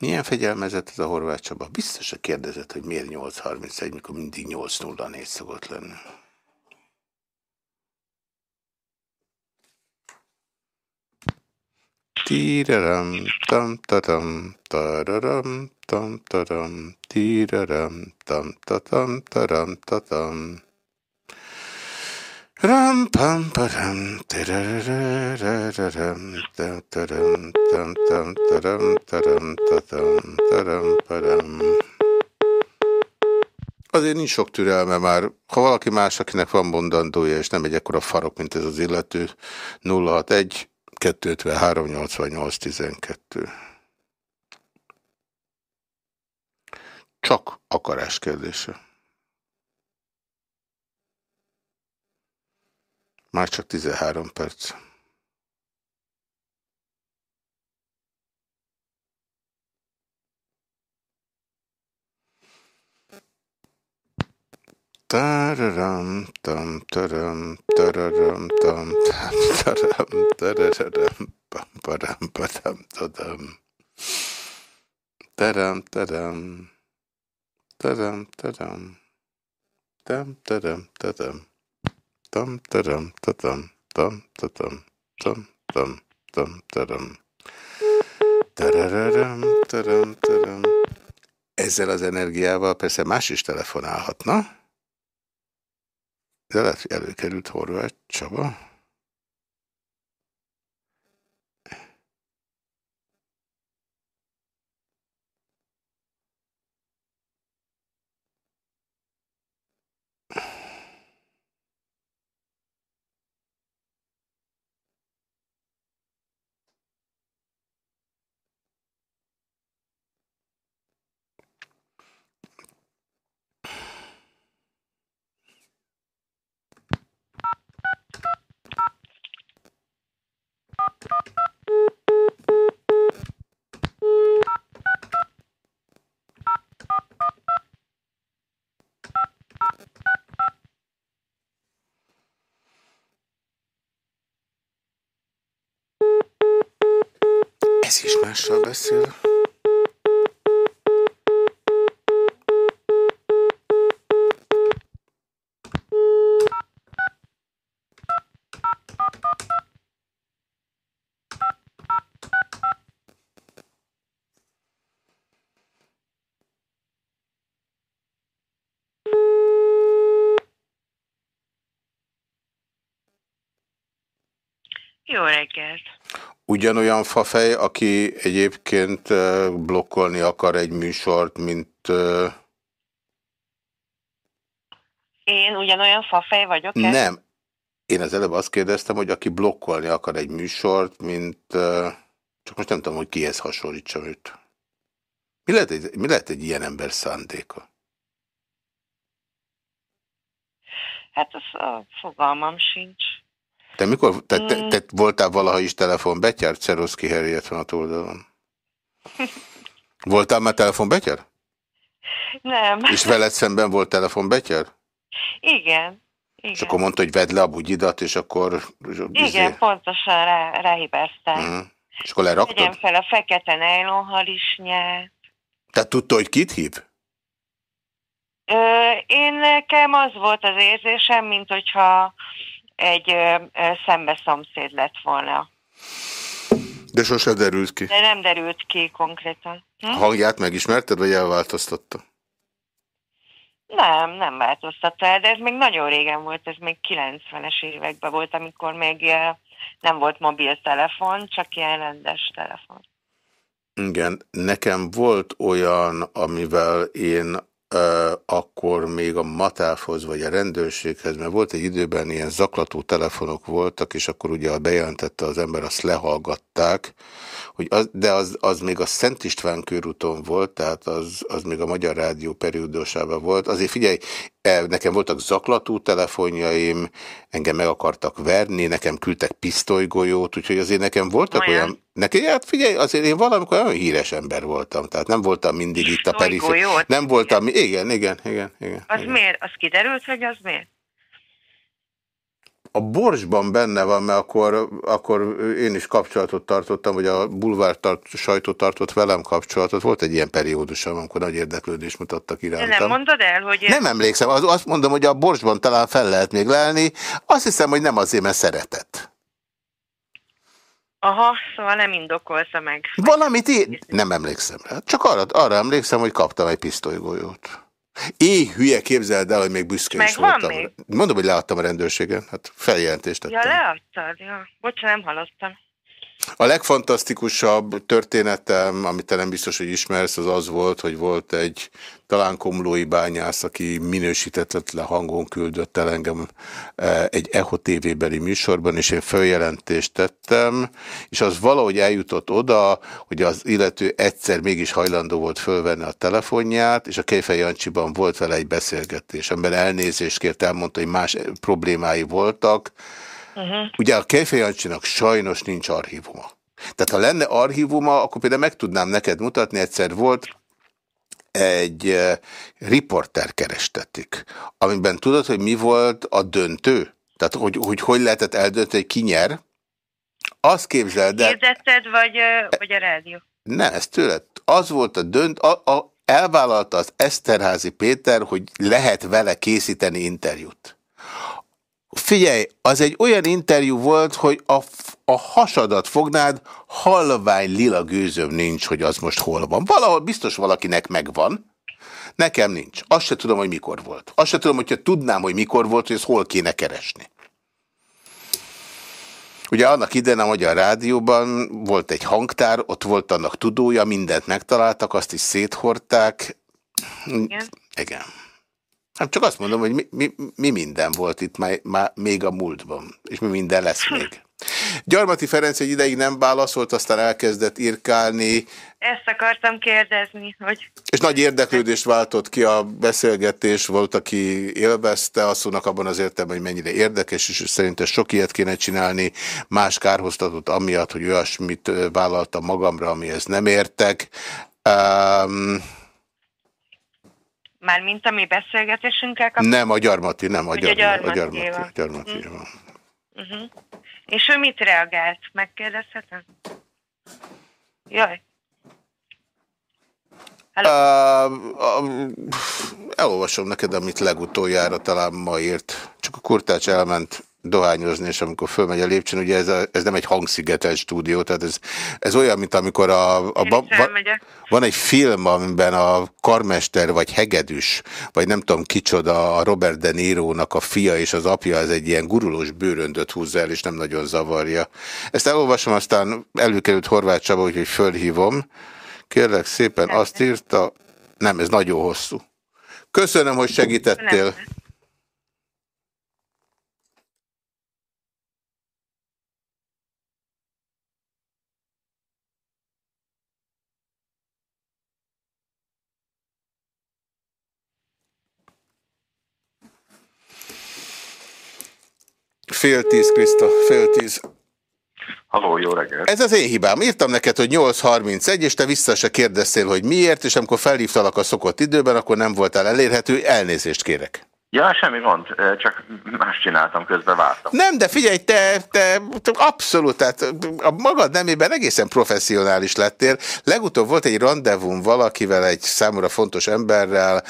Milyen fegyelmezett ez a Horváth Csaba? Biztos, hogy kérdezett, hogy miért 8.31, mikor mindig 8.04 szokott lenni. Tíraram, tam, tatam, tararam, tam, taram, tíraram, tam, tatam, taram, tatam. Ram, pam, param, tirarararam, tam, taram, tam, tam, taram, taram, tatam, taram, param. Azért nincs sok türelme már. Ha valaki más, akinek van mondandója, és nem egy ekkora farok, mint ez az illető, 061 253 88 12. Csak akarás kérdése. Már csak 13 perc. Tararam, tam, taram, tararam, tam, tam, taram, tararam, pam, param, padam, tadam. Taram, taram, taram, taram, Tam, tadam, tadam. Tam, tadam, tadam. Tam, tadam, tam, tam, tam, tadam. Tararam, tadam, tadam. Ezzel az energiával persze más is telefonálhatna. De lehet, hogy előkerült Horváth Csaba. Ez is mással beszél. Jó reggelt! Ugyanolyan fafej, aki egyébként blokkolni akar egy műsort, mint... Én ugyanolyan fafej vagyok -e? Nem. Én az előbb azt kérdeztem, hogy aki blokkolni akar egy műsort, mint... Csak most nem tudom, hogy kihez hasonlítsam őt. Mi lehet egy, mi lehet egy ilyen ember szándéka? Hát az a fogalmam sincs. Te mikor, te, te, te voltál valaha is telefonbetyár? Cseroszki Harriet van a túldalon. Voltál már telefonbetyár? Nem. És veled szemben volt telefonbetyár? Igen. Igen. És akkor mondta, hogy vedd le a bugyidat, és akkor... Igen, izé... pontosan rá, ráhibáztál. Uh -huh. És akkor leraktad? Tegyen fel a fekete nejlonhalisnyát. Tehát tudta, hogy kit hív? Ö, én nekem az volt az érzésem, mint hogyha egy ö, ö, szembe szomszéd lett volna. De sose derült ki. De nem derült ki konkrétan. Hm? A hangját megismerted, vagy elváltoztatta? Nem, nem változtatta el, de ez még nagyon régen volt, ez még 90-es években volt, amikor még nem volt mobiltelefon, csak ilyen rendes telefon. Igen, nekem volt olyan, amivel én akkor még a Matáfhoz vagy a rendőrséghez, mert volt egy időben ilyen zaklató telefonok voltak, és akkor ugye bejelentette az ember, azt lehallgatták, hogy az, de az, az még a Szent István körúton volt, tehát az, az még a Magyar Rádió periódusában volt. Azért figyelj, e, nekem voltak zaklató telefonjaim, engem meg akartak verni, nekem küldtek pisztolygolyót, úgyhogy azért nekem voltak olyan... olyan Neki, hát figyelj, azért én valamikor olyan híres ember voltam, tehát nem voltam mindig itt a periférián. Nem voltam, igen, igen, igen. igen az igen. miért? Az kiderült, hogy az miért? A borsban benne van, mert akkor, akkor én is kapcsolatot tartottam, vagy a bulvár tart, sajtó tartott velem kapcsolatot. Volt egy ilyen periódusom, amikor nagy érdeklődés mutattak irántam. Nem mondod el, hogy... Nem emlékszem, az, azt mondom, hogy a borsban talán fel lehet még lelni. Azt hiszem, hogy nem azért, mert szeretett. Aha, szóval nem indokolta meg. Valamit én nem emlékszem rá. Csak arra, arra emlékszem, hogy kaptam egy pisztolygolyót. Éj, hülye, képzeld el, hogy még büszke Meg is voltam. Még? Mondom, hogy leadtam a rendőrségen. Hát feljelentést tettem. Ja, leadtad? Ja. Bocs, nem hallottam. A legfantasztikusabb történetem, amit te nem biztos, hogy ismersz, az az volt, hogy volt egy talán komlói bányász, aki minősítetlen hangon küldött el engem e, egy EHO TV-beli műsorban, és én feljelentést tettem, és az valahogy eljutott oda, hogy az illető egyszer mégis hajlandó volt fölvenni a telefonját, és a Kejfej Jancsiban volt vele egy beszélgetés, amiben elnézést kért, elmondta, hogy más problémái voltak, Uh -huh. Ugye a Kejfejancsinak sajnos nincs archívuma. Tehát ha lenne archívuma, akkor például meg tudnám neked mutatni, egyszer volt egy uh, riporter kerestetik, amiben tudod, hogy mi volt a döntő? Tehát hogy hogy, hogy lehetett eldönteni, hogy ki nyer? Azt képzeld el... Hirdetted, vagy, vagy a rádió? Nem, ez tőled. Az volt a dönt... A, a, elvállalta az Eszterházi Péter, hogy lehet vele készíteni interjút. Figyelj, az egy olyan interjú volt, hogy a, a hasadat fognád, halvány lila gőzöm nincs, hogy az most hol van. Valahol biztos valakinek megvan, nekem nincs. Azt se tudom, hogy mikor volt. Azt se tudom, hogyha tudnám, hogy mikor volt, hogy ezt hol kéne keresni. Ugye annak idején a Magyar Rádióban volt egy hangtár, ott volt annak tudója, mindent megtaláltak, azt is széthordták. Igen. Igen. Hát csak azt mondom, hogy mi, mi, mi minden volt itt már, már még a múltban, és mi minden lesz még. Gyarmati Ferenc egy ideig nem válaszolt, aztán elkezdett írkálni. Ezt akartam kérdezni, hogy... És nagy érdeklődést váltott ki a beszélgetés, volt, aki élvezte a szónak abban az értelemben, hogy mennyire érdekes, és szerintem sok ilyet kéne csinálni, más kárhoztatott amiatt, hogy olyasmit vállalta magamra, amihez nem értek. Um, már mint a mi beszélgetésünkkel kapcsolatban? Nem, a gyarmati, nem, a, gyarmati, a gyarmati. A gyarmati, uh -huh. Uh -huh. És ő mit reagált? Megkérdezhetem? Jaj. Uh, uh, elolvasom neked, amit legutoljára talán ma írt. Csak a kurtács elment dohányozni, és amikor fölmegy a lépcsőn, ugye ez, a, ez nem egy hangszigetelt stúdió, tehát ez, ez olyan, mint amikor a, a ba, va, van egy film, amiben a karmester, vagy hegedűs, vagy nem tudom kicsoda, a Robert De Niro-nak a fia és az apja, az egy ilyen gurulós bőröndöt húzza el, és nem nagyon zavarja. Ezt elolvasom, aztán előkerült Horváth Csaba, úgyhogy fölhívom. Kérlek szépen, azt írta, nem, ez nagyon hosszú. Köszönöm, hogy segítettél. Nem. Fél tíz, Krista, fél tíz. Halló, jó reggelt! Ez az én hibám. Írtam neked, hogy 8.31, és te vissza se kérdeztél, hogy miért, és amikor felhívtalak a szokott időben, akkor nem voltál elérhető. Elnézést kérek. Ja, semmi gond, csak más csináltam, közben vártam. Nem, de figyelj, te, te, abszolút, tehát a magad nemében egészen professzionális lettél. Legutóbb volt egy rendezvum valakivel, egy számomra fontos emberrel,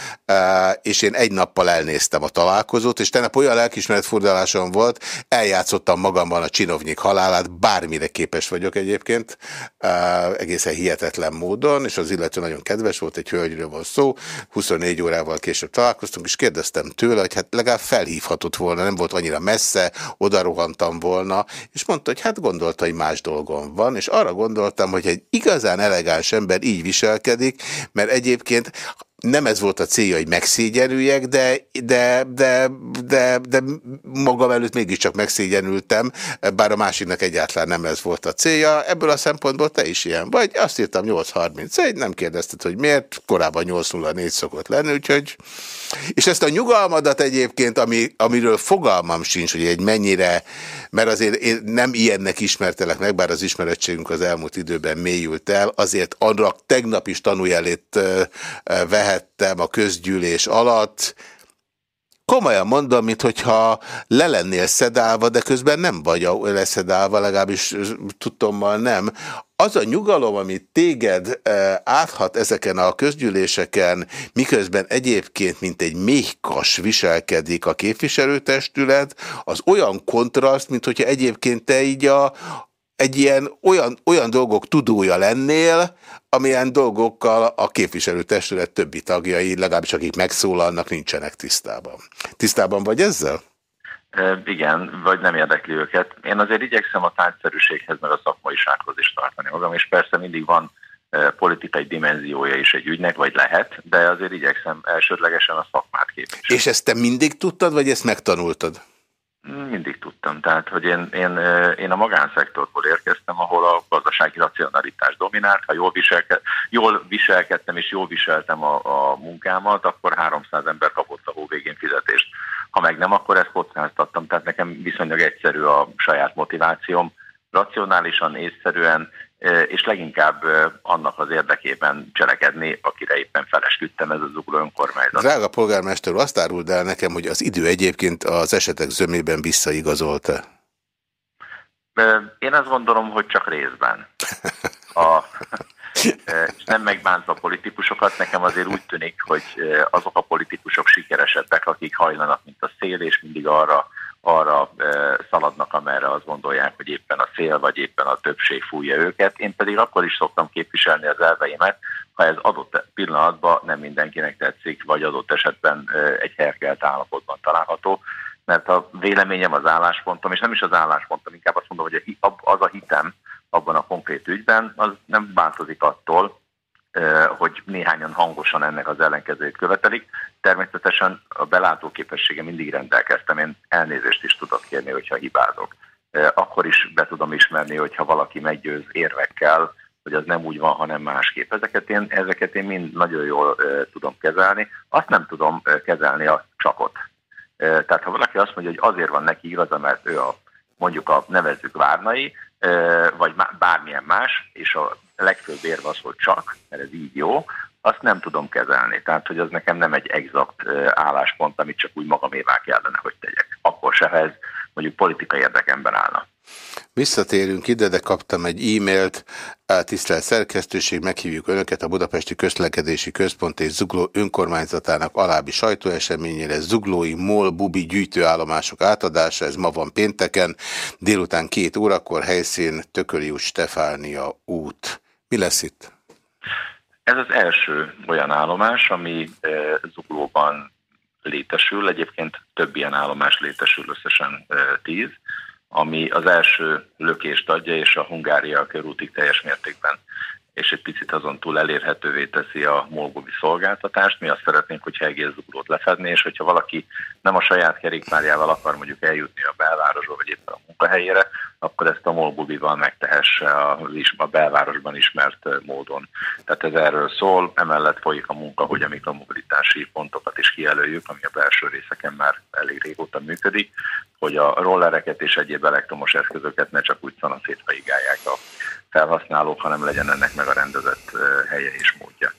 és én egy nappal elnéztem a találkozót, és tegnap olyan lelkismeretfordulásom volt, eljátszottam magamban a csinovnyik halálát, bármire képes vagyok egyébként, egészen hihetetlen módon, és az illető nagyon kedves volt, egy hölgyről volt szó, 24 órával később találkoztunk, és kérdeztem tőle, tőle, hogy hát legalább felhívhatott volna, nem volt annyira messze, oda volna, és mondta, hogy hát gondolta, hogy más dolgom van, és arra gondoltam, hogy egy igazán elegáns ember így viselkedik, mert egyébként nem ez volt a célja, hogy megszégyenüljek, de, de, de, de, de magam előtt mégiscsak megszégyenültem, bár a másiknak egyáltalán nem ez volt a célja. Ebből a szempontból te is ilyen vagy. Azt írtam 8.31, nem kérdezted, hogy miért, korábban 8.04 szokott lenni, úgyhogy... És ezt a nyugalmadat egyébként, ami, amiről fogalmam sincs, hogy egy mennyire, mert azért én nem ilyennek ismertelek meg, bár az ismerettségünk az elmúlt időben mélyült el, azért arra tegnap is tanújelét vehet vehettem a közgyűlés alatt, komolyan mondom, mint hogyha le lennél szedálva, de közben nem vagy leszedálva, legalábbis tudtommal nem. Az a nyugalom, amit téged áthat ezeken a közgyűléseken, miközben egyébként, mint egy méhkas viselkedik a képviselőtestület, az olyan kontraszt, mint hogyha egyébként te így a, egy ilyen olyan, olyan dolgok tudója lennél, amilyen dolgokkal a képviselőtestület többi tagjai, legalábbis akik megszólalnak, nincsenek tisztában. Tisztában vagy ezzel? Igen, vagy nem érdekli őket. Én azért igyekszem a tárgyszerűséghez, meg a szakmaisághoz is tartani magam, és persze mindig van politikai dimenziója is egy ügynek, vagy lehet, de azért igyekszem elsődlegesen a szakmát képviselni. És ezt te mindig tudtad, vagy ezt megtanultad? Mindig tudtam. Tehát, hogy én, én, én a magánszektorból érkeztem, ahol a gazdasági racionalitás dominált. Ha jól, viselke, jól viselkedtem és jól viseltem a, a munkámat, akkor 300 ember kapott a hóvégén fizetést. Ha meg nem, akkor ezt kockáztattam. Tehát nekem viszonylag egyszerű a saját motivációm. Racionálisan, észszerűen és leginkább annak az érdekében cselekedni, akire éppen felesküdtem ez az ugró önkormányzat. Drága polgármester, azt áruld el nekem, hogy az idő egyébként az esetek zömében visszaigazolta. Én azt gondolom, hogy csak részben. A, és nem megbántva politikusokat, nekem azért úgy tűnik, hogy azok a politikusok sikeresebbek, akik hajlanak, mint a szél, és mindig arra arra szaladnak, amerre azt gondolják, hogy éppen a szél, vagy éppen a többség fújja őket. Én pedig akkor is szoktam képviselni az elveimet, ha ez adott pillanatban nem mindenkinek tetszik, vagy adott esetben egy herkelt állapotban található, mert a véleményem, az álláspontom, és nem is az álláspontom, inkább azt mondom, hogy az a hitem abban a konkrét ügyben, az nem változik attól, hogy néhányan hangosan ennek az ellenkezőjét követelik. Természetesen a belátó képessége mindig rendelkeztem, én elnézést is tudok kérni, hogyha hibázok. Akkor is be tudom ismerni, hogyha valaki meggyőz érvekkel, hogy az nem úgy van, hanem másképp. Ezeket én, ezeket én mind nagyon jól tudom kezelni. Azt nem tudom kezelni a csakot. Tehát ha valaki azt mondja, hogy azért van neki igaza, mert ő a mondjuk a nevezzük várnai, vagy bármilyen más, és a legfőbb érve az, hogy csak, mert ez így jó, azt nem tudom kezelni. Tehát, hogy az nekem nem egy exakt álláspont, amit csak úgy magamévá kellene, hogy tegyek. Akkor se, ha ez mondjuk politikai érdekemben állna. Visszatérünk ide, de kaptam egy e-mailt. Tisztelt szerkesztőség, meghívjuk Önöket a Budapesti Közlekedési Központ és Zugló önkormányzatának alábbi sajtóeseményére. Zuglói MOL bubi gyűjtőállomások átadása, ez ma van pénteken, délután két órakor, helyszín Tökölius Stefánia út. Mi lesz itt? Ez az első olyan állomás, ami e, Zuglóban létesül. Egyébként több ilyen állomás létesül, összesen e, tíz ami az első lökést adja, és a Hungária körútig teljes mértékben és egy picit azon túl elérhetővé teszi a molgovi szolgáltatást. Mi azt szeretnénk, hogyha egész zuglót lefedni, és hogyha valaki nem a saját kerékpárjával akar mondjuk eljutni a belvárosba, vagy éppen a munkahelyére, akkor ezt a molgovival megtehesse a, a belvárosban ismert módon. Tehát ez erről szól, emellett folyik a munka, hogy a mikromobilitási pontokat is kijelöljük, ami a belső részeken már elég régóta működik, hogy a rollereket és egyéb elektromos eszközöket ne csak úgy szanaszétva igálják a felhasználók, hanem legyen ennek meg a rendezett helye és módja.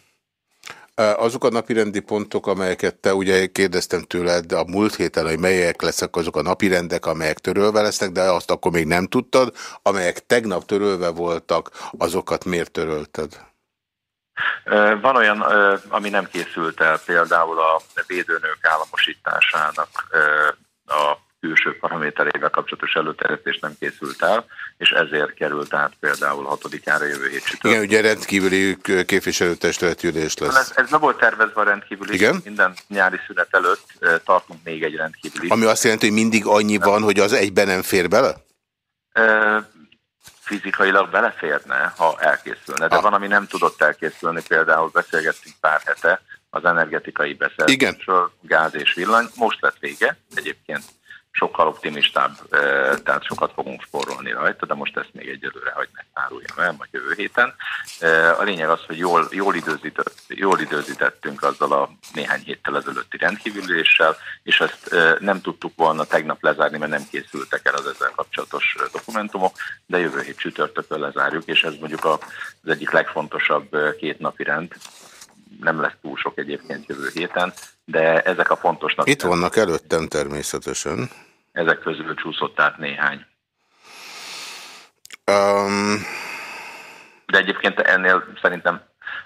Azok a napirendi pontok, amelyeket te ugye kérdeztem tőled a múlt héten, hogy melyek leszek azok a napirendek, amelyek törölve lesznek, de azt akkor még nem tudtad, amelyek tegnap törölve voltak, azokat miért törölted? Van olyan, ami nem készült el, például a védőnők államosításának a külső paraméterével kapcsolatos előterjesztés nem készült el, és ezért került át például hatodikára jövő hét csütörtök. Igen, ugye rendkívüli képviselőtestület ülés lesz. Ez, ez nem volt tervezve a rendkívüli. Igen? Minden nyári szünet előtt tartunk még egy rendkívüli. Ami azt jelenti, hogy mindig annyi van, hogy az egyben nem fér bele? fizikailag beleférne, ha elkészülne, de ah. van, ami nem tudott elkészülni, például beszélgettünk pár hete az energetikai beszerzésről, gáz és villany, most lett vége, egyébként sokkal optimistább, tehát sokat fogunk spórolni rajta, de most ezt még egyelőre hagy ne áruljam el, majd jövő héten. A lényeg az, hogy jól, jól, időzített, jól időzítettünk azzal a néhány héttel ezelőtti rendkívüléssel, és ezt nem tudtuk volna tegnap lezárni, mert nem készültek el az ezzel kapcsolatos dokumentumok, de jövő hét csütörtökön lezárjuk, és ez mondjuk az egyik legfontosabb két napi rend, nem lesz túl sok egyébként jövő héten, de ezek a fontos napok. Itt vannak előttem természetesen. Ezek közül csúszott át néhány. Um... De egyébként ennél szerintem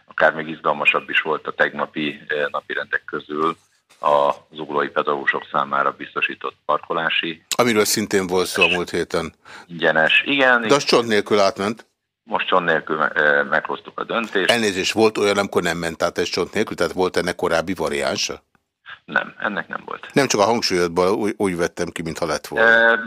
akár még izgalmasabb is volt a tegnapi eh, napirendek közül a zuglói pedagógusok számára biztosított parkolási. Amiről szintén volt szó a múlt héten. Ingyenes, igen. De az csont nélkül átment? Most csont nélkül eh, meghoztuk a döntést. Elnézést, volt olyan, amikor nem ment át ez csont nélkül? Tehát volt ennek korábbi variánsa? Nem, ennek nem volt. Nem csak a hangsúlyodból úgy, úgy vettem ki, mintha lett volna. Eh,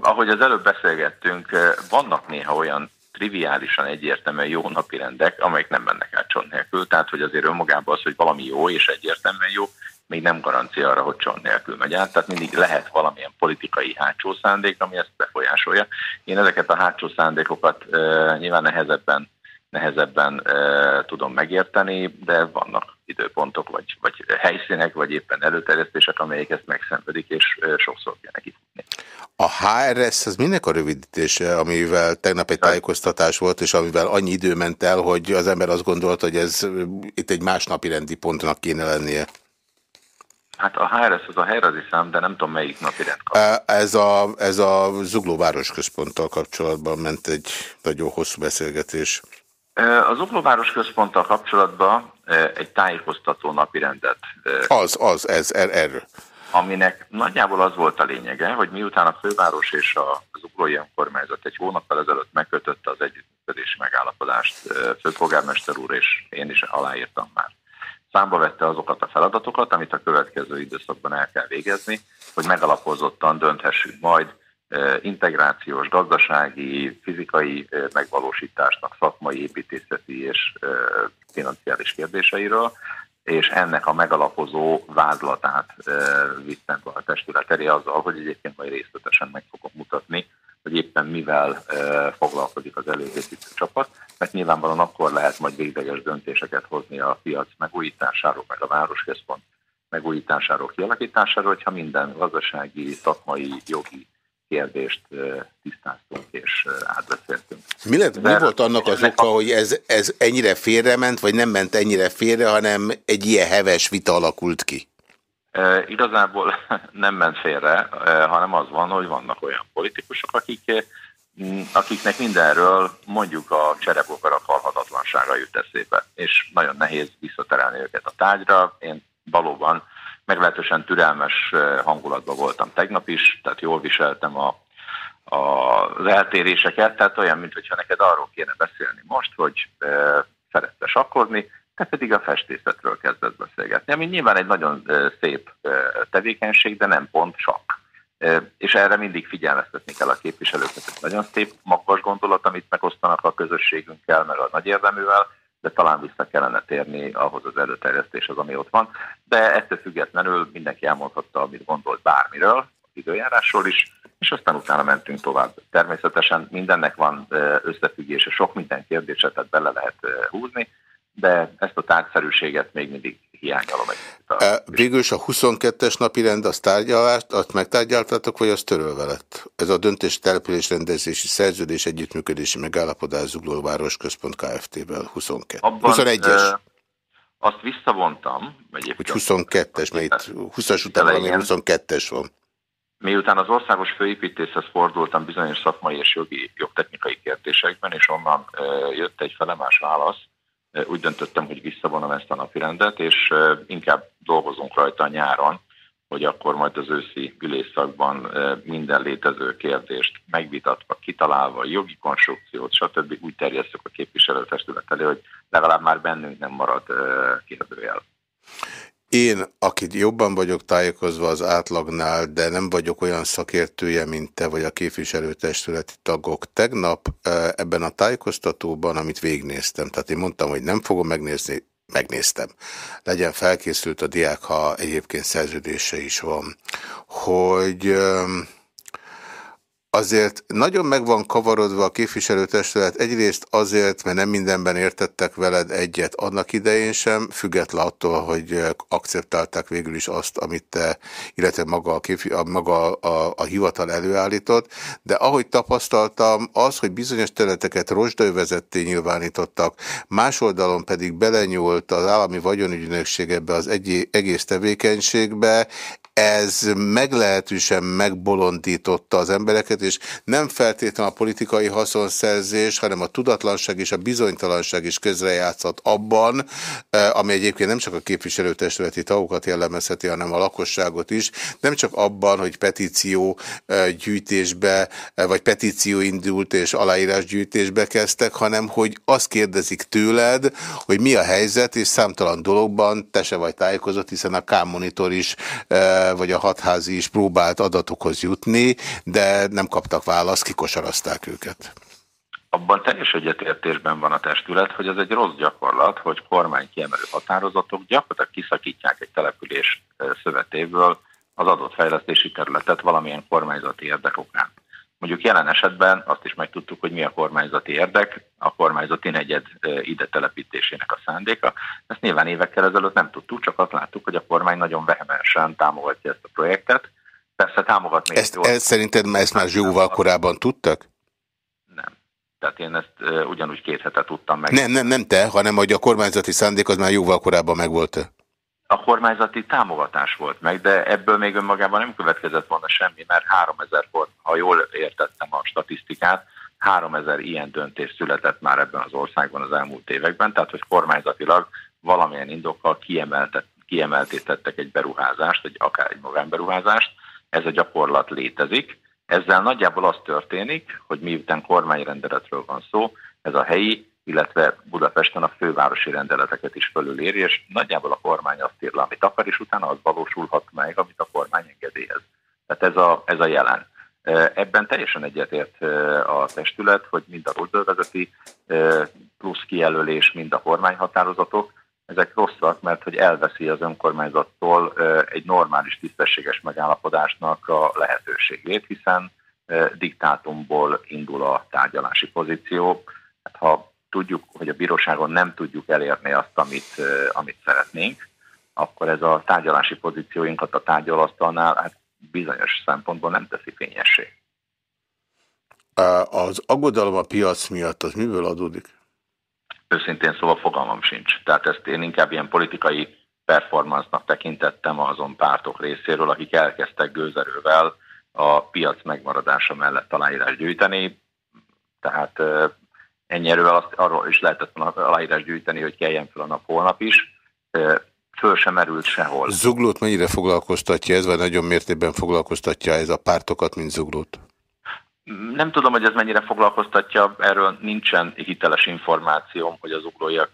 ahogy az előbb beszélgettünk, eh, vannak néha olyan triviálisan egyértelműen jó napirendek, amelyek nem mennek át csont nélkül. Tehát, hogy azért önmagában az, hogy valami jó és egyértelműen jó, még nem garancia arra, hogy csont nélkül megy át. Tehát mindig lehet valamilyen politikai hátsó szándék, ami ezt befolyásolja. Én ezeket a hátsó szándékokat e, nyilván nehezebben nehezebben e, tudom megérteni, de vannak időpontok, vagy, vagy helyszínek, vagy éppen előterjesztések, amelyek ezt megszenvedik, és sokszor kell neki futni. A HRS az minek a rövidítése, amivel tegnap egy tájékoztatás volt, és amivel annyi idő ment el, hogy az ember azt gondolta, hogy ez itt egy másnapi rendi pontnak kéne lennie? Hát a HRS az a helyrazi szám, de nem tudom melyik napi rend kap. Ez a, ez a Zugló városközponttal kapcsolatban ment egy nagyon hosszú beszélgetés. Az Uglóváros központtal kapcsolatban egy tájékoztató napirendet. Az, az, ez, er, erről. Aminek nagyjából az volt a lényege, hogy miután a főváros és az uglói önkormányzat egy hónappal ezelőtt megkötötte az együttműködési megállapodást, főpolgármester úr és én is aláírtam már. Számba vette azokat a feladatokat, amit a következő időszakban el kell végezni, hogy megalapozottan dönthessünk majd integrációs, gazdasági, fizikai megvalósításnak, szakmai, építészeti és financiális kérdéseiről, és ennek a megalapozó vázlatát vittem be a testület elé azzal, hogy egyébként majd részletesen meg fogok mutatni, hogy éppen mivel foglalkozik az előkészítő csapat, mert nyilvánvalóan akkor lehet majd végleges döntéseket hozni a piac megújításáról, meg a városközpont megújításáról, kialakításáról, hogyha minden gazdasági, szakmai, jogi kérdést tisztáztunk és átbeszéltünk. Mi, lett, mi volt annak az oka, hogy ez, ez ennyire félrement, vagy nem ment ennyire félre, hanem egy ilyen heves vita alakult ki? E, igazából nem ment félre, hanem az van, hogy vannak olyan politikusok, akik, akiknek mindenről mondjuk a cserebokara halhatatlansága jut eszébe, és nagyon nehéz visszaterelni őket a tárgyra. Én valóban meglehetősen türelmes hangulatban voltam tegnap is, tehát jól viseltem a, a, az eltéréseket, tehát olyan, mintha neked arról kéne beszélni most, hogy e, szerette sakkozni, te pedig a festészetről kezdett beszélgetni, ami nyilván egy nagyon e, szép tevékenység, de nem pont. E, és erre mindig figyelmeztetni kell a képviselőket. Ez nagyon szép, magas gondolat, amit megosztanak a közösségünkkel, meg a nagy érdeművel, de talán vissza kellene térni ahhoz az előterjesztéshez, ami ott van. De ettől függetlenül mindenki elmondhatta, amit gondolt bármiről, az időjárásról is, és aztán utána mentünk tovább. Természetesen mindennek van összefüggése, sok minden kérdéset bele lehet húzni, de ezt a tárgyszerűséget még mindig hiányolom. E, végül is a 22-es napi rend, az tárgyalást, azt megtárgyaltatok, vagy az törölve lett? Ez a döntés településrendezési szerződés együttműködési megállapodás Zugló Városközpont Kft-vel 22. Abban, 21-es. E, azt visszavontam. Hogy 22-es, mert itt 20-as után valami 22-es van. Miután az országos főépítészhez fordultam bizonyos szakmai és jogi jogtechnikai kérdésekben, és onnan e, jött egy felemás válasz, úgy döntöttem, hogy visszavonom ezt a napirendet, és inkább dolgozunk rajta nyáron, hogy akkor majd az őszi ülésszakban minden létező kérdést megvitatva, kitalálva, jogi konstrukciót, stb. úgy terjesztük a képviselőtestület elé, hogy legalább már bennünk nem marad kérdőjel. Én, akit jobban vagyok tájékozva az átlagnál, de nem vagyok olyan szakértője, mint te vagy a képviselőtestületi tagok. Tegnap ebben a tájékoztatóban, amit végnéztem, tehát én mondtam, hogy nem fogom megnézni, megnéztem. Legyen felkészült a diák, ha egyébként szerződése is van, hogy azért nagyon meg van kavarodva a képviselőtestület, egyrészt azért, mert nem mindenben értettek veled egyet annak idején sem, független attól, hogy akceptálták végül is azt, amit te, illetve maga a, képvi, a, a, a hivatal előállított, de ahogy tapasztaltam, az, hogy bizonyos területeket rozsdővezetté nyilvánítottak, más oldalon pedig belenyúlt az állami vagyonügynökség ebbe az egy, egész tevékenységbe, ez meglehetősen megbolondította az embereket, és nem feltétlenül a politikai haszonszerzés, hanem a tudatlanság és a bizonytalanság is közrejátszott abban, eh, ami egyébként nem csak a képviselőtestületi tagokat jellemezheti, hanem a lakosságot is, nem csak abban, hogy petíció eh, gyűjtésbe, eh, vagy petíció indult és aláírásgyűjtésbe kezdtek, hanem hogy azt kérdezik tőled, hogy mi a helyzet, és számtalan dologban te se vagy tájékozott, hiszen a K-monitor is vagy a hatházi is próbált adatokhoz jutni, de nem kaptak választ, kikosarazták őket. Abban teljes egyetértésben van a testület, hogy ez egy rossz gyakorlat, hogy kormány kiemelő határozatok gyakorlatilag kiszakítják egy település szövetéből az adott fejlesztési területet valamilyen kormányzati érdek okán. Mondjuk jelen esetben azt is megtudtuk, hogy mi a kormányzati érdek, a kormányzati negyed ide telepítésének a szándéka. Ezt nyilván évekkel ezelőtt nem tudtuk, csak azt láttuk, hogy a kormány nagyon vehemensen támogatja ezt a projektet. Persze támogatni... Ezt, ezt szerinted ezt már jóval korábban tudtak? Nem. Tehát én ezt uh, ugyanúgy két hete tudtam meg. Nem, nem, nem te, hanem hogy a kormányzati szándék az már jóval korábban megvolt. -e? a kormányzati támogatás volt meg, de ebből még önmagában nem következett volna semmi, mert 3000 volt, ha jól értettem a statisztikát, 3000 ilyen döntés született már ebben az országban az elmúlt években, tehát hogy kormányzatilag valamilyen indokkal kiemeltettek egy beruházást, egy akár egy magánberuházást, ez a gyakorlat létezik. Ezzel nagyjából az történik, hogy miután kormányrendeletről van szó, ez a helyi, illetve Budapesten a fővárosi rendeleteket is fölüléri, és nagyjából a kormány azt ír le, amit akar, és utána az valósulhat meg, amit a kormány engedélyez. Tehát ez a, ez a jelen. Ebben teljesen egyetért a testület, hogy mind a rozdölvezeti plusz kijelölés, mind a kormányhatározatok, ezek rosszak, mert hogy elveszi az önkormányzattól egy normális, tisztességes megállapodásnak a lehetőségét, hiszen diktátumból indul a tárgyalási pozíció. Hát, ha tudjuk, hogy a bíróságon nem tudjuk elérni azt, amit, amit szeretnénk, akkor ez a tárgyalási pozícióinkat a tárgyalasztalnál hát bizonyos szempontból nem teszi fényessé. Az aggodalom a piac miatt az miből adódik? Őszintén szóval fogalmam sincs. Tehát ezt én inkább ilyen politikai performance-nak tekintettem azon pártok részéről, akik elkezdtek gőzerővel a piac megmaradása mellett aláírás gyűjteni. Tehát ennyi erővel azt, arról is lehetett volna aláírás gyűjteni, hogy keljen fel a nap holnap is föl sem merült sehol. Zuglót mennyire foglalkoztatja ez, vagy nagyon mértékben foglalkoztatja ez a pártokat, mint Zuglót? Nem tudom, hogy ez mennyire foglalkoztatja, erről nincsen hiteles információm, hogy az uglóiak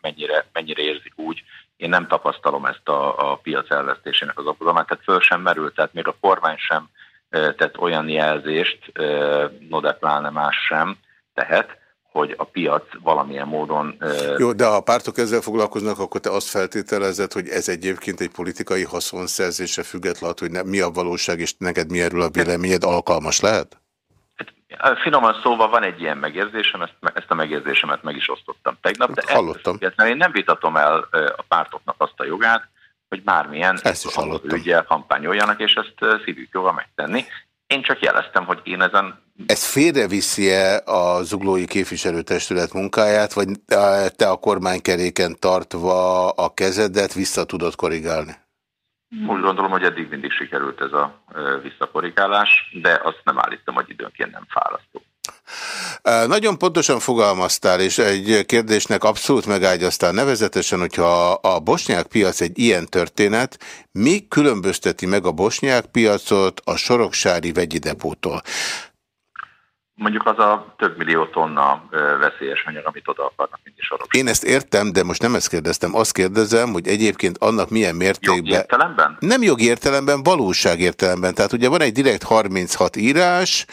mennyire, mennyire érzik úgy. Én nem tapasztalom ezt a, a piac elvesztésének az okozalmát, tehát föl sem merült, tehát még a kormány sem tett olyan jelzést, no de pláne más sem tehet, hogy a piac valamilyen módon... Jó, de ha a pártok ezzel foglalkoznak, akkor te azt feltételezed, hogy ez egyébként egy politikai haszonszerzése függetlenül, hogy ne, mi a valóság, és neked mi erről a véleményed alkalmas lehet? Finoman szóval van egy ilyen megérzésem, ezt, ezt a megérzésemet meg is osztottam tegnap, de Hallottam. én nem vitatom el a pártoknak azt a jogát, hogy bármilyen ügyel kampányoljanak, és ezt szívük joga megtenni. Én csak jeleztem, hogy én ezen... Ez félreviszi-e a zuglói képviselőtestület munkáját, vagy te a kormánykeréken tartva a kezedet vissza tudod korrigálni? Úgy gondolom, hogy eddig mindig sikerült ez a visszakorrigálás, de azt nem állítom, hogy időnként nem fárasztó. Nagyon pontosan fogalmaztál, és egy kérdésnek abszolút megágyaztál. Nevezetesen, hogyha a bosnyák piac egy ilyen történet, mi különbözteti meg a bosnyák piacot a soroksári vegyidepótól? Mondjuk az a több millió tonna veszélyes anyag, amit oda akarnak mindig sorok. Én ezt értem, de most nem ezt kérdeztem. Azt kérdezem, hogy egyébként annak milyen mértékben... Jogi értelemben? Nem jogi értelemben, valóság értelemben. Tehát ugye van egy direkt 36 írás,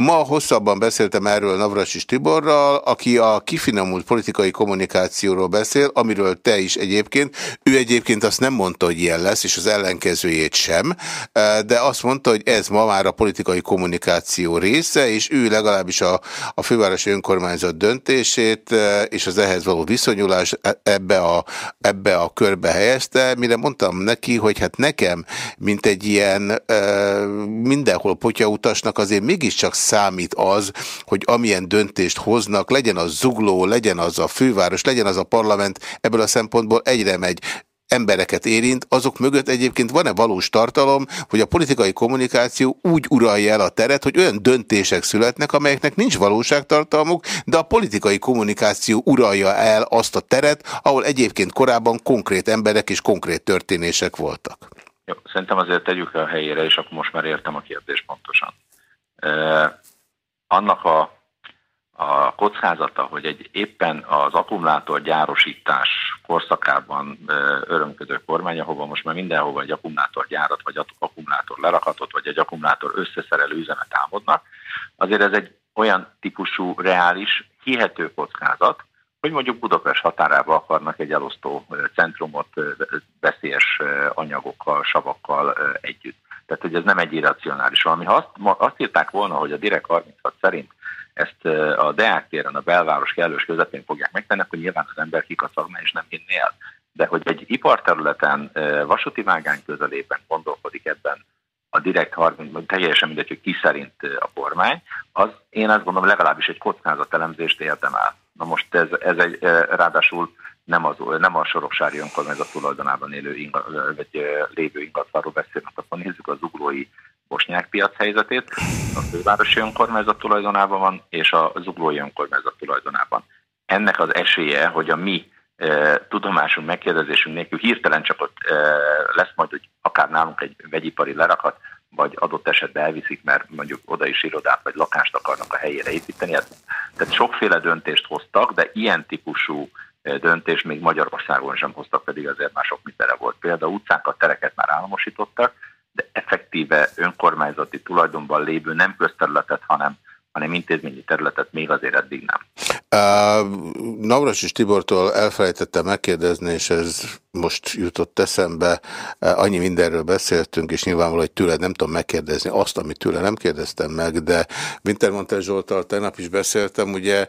Ma hosszabban beszéltem erről Navrasis Tiborral, aki a kifinomult politikai kommunikációról beszél, amiről te is egyébként. Ő egyébként azt nem mondta, hogy ilyen lesz, és az ellenkezőjét sem, de azt mondta, hogy ez ma már a politikai kommunikáció része, és ő legalábbis a, a fővárosi önkormányzat döntését és az ehhez való viszonyulás ebbe a, ebbe a körbe helyezte, mire mondtam neki, hogy hát nekem, mint egy ilyen mindenhol potyautasnak azért mégiscsak számít az, hogy amilyen döntést hoznak, legyen az zugló, legyen az a főváros, legyen az a parlament, ebből a szempontból egyre megy embereket érint, azok mögött egyébként van-e valós tartalom, hogy a politikai kommunikáció úgy uralja el a teret, hogy olyan döntések születnek, amelyeknek nincs valóságtartalmuk, de a politikai kommunikáció uralja el azt a teret, ahol egyébként korábban konkrét emberek és konkrét történések voltak. Jó, szerintem azért tegyük a helyére, és akkor most már értem a kérdést pontosan annak a, a kockázata, hogy egy éppen az akkumulátor gyárosítás korszakában örömködő kormány, ahova most már mindenhova egy akkumulátorgyárat, vagy akkumulátor lerakatot, vagy egy akkumulátor összeszerelő üzemet álmodnak, azért ez egy olyan típusú reális, hihető kockázat, hogy mondjuk Budapest határába akarnak egy elosztó centrumot veszélyes anyagokkal, savakkal együtt. Tehát, hogy ez nem egy irracionális valami. Ha azt, azt írták volna, hogy a Direk 36 szerint ezt a Deák téren, a belváros kellős közepén fogják megtenni, akkor nyilván az ember kikacagna és nem hinné el. De hogy egy iparterületen, vasúti vágány közelében gondolkodik ebben a direkt 30, teljesen mindegy, hogy ki szerint a kormány, az én azt gondolom legalábbis egy kockázatelemzést értem el. Na most ez, ez egy, ráadásul nem, az, nem a Soroksári önkormányzat tulajdonában élő inga, vagy lévő ingatlanról beszélünk, akkor nézzük az uglói bosnyák piac helyzetét, a fővárosi önkormányzat tulajdonában van, és a zuglói önkormányzat tulajdonában. Ennek az esélye, hogy a mi e, tudomásunk, megkérdezésünk nélkül hirtelen csak ott e, lesz majd, hogy akár nálunk egy vegyipari lerakat, vagy adott esetben elviszik, mert mondjuk oda is irodát vagy lakást akarnak a helyére építeni. Hát, tehát sokféle döntést hoztak, de ilyen típusú döntést még Magyarországon sem hoztak, pedig azért már sok mindenre volt. Például utcákat, tereket már államosítottak, de effektíve önkormányzati tulajdonban lévő nem közterületet, hanem hanem intézményi területet még azért eddig nem. Uh, Navras és Tibortól elfelejtettem megkérdezni, és ez most jutott eszembe, annyi mindenről beszéltünk, és nyilvánvaló, hogy tőle nem tudom megkérdezni azt, amit tőle nem kérdeztem meg, de Wintermantel Zsoltal tegnap is beszéltem, ugye,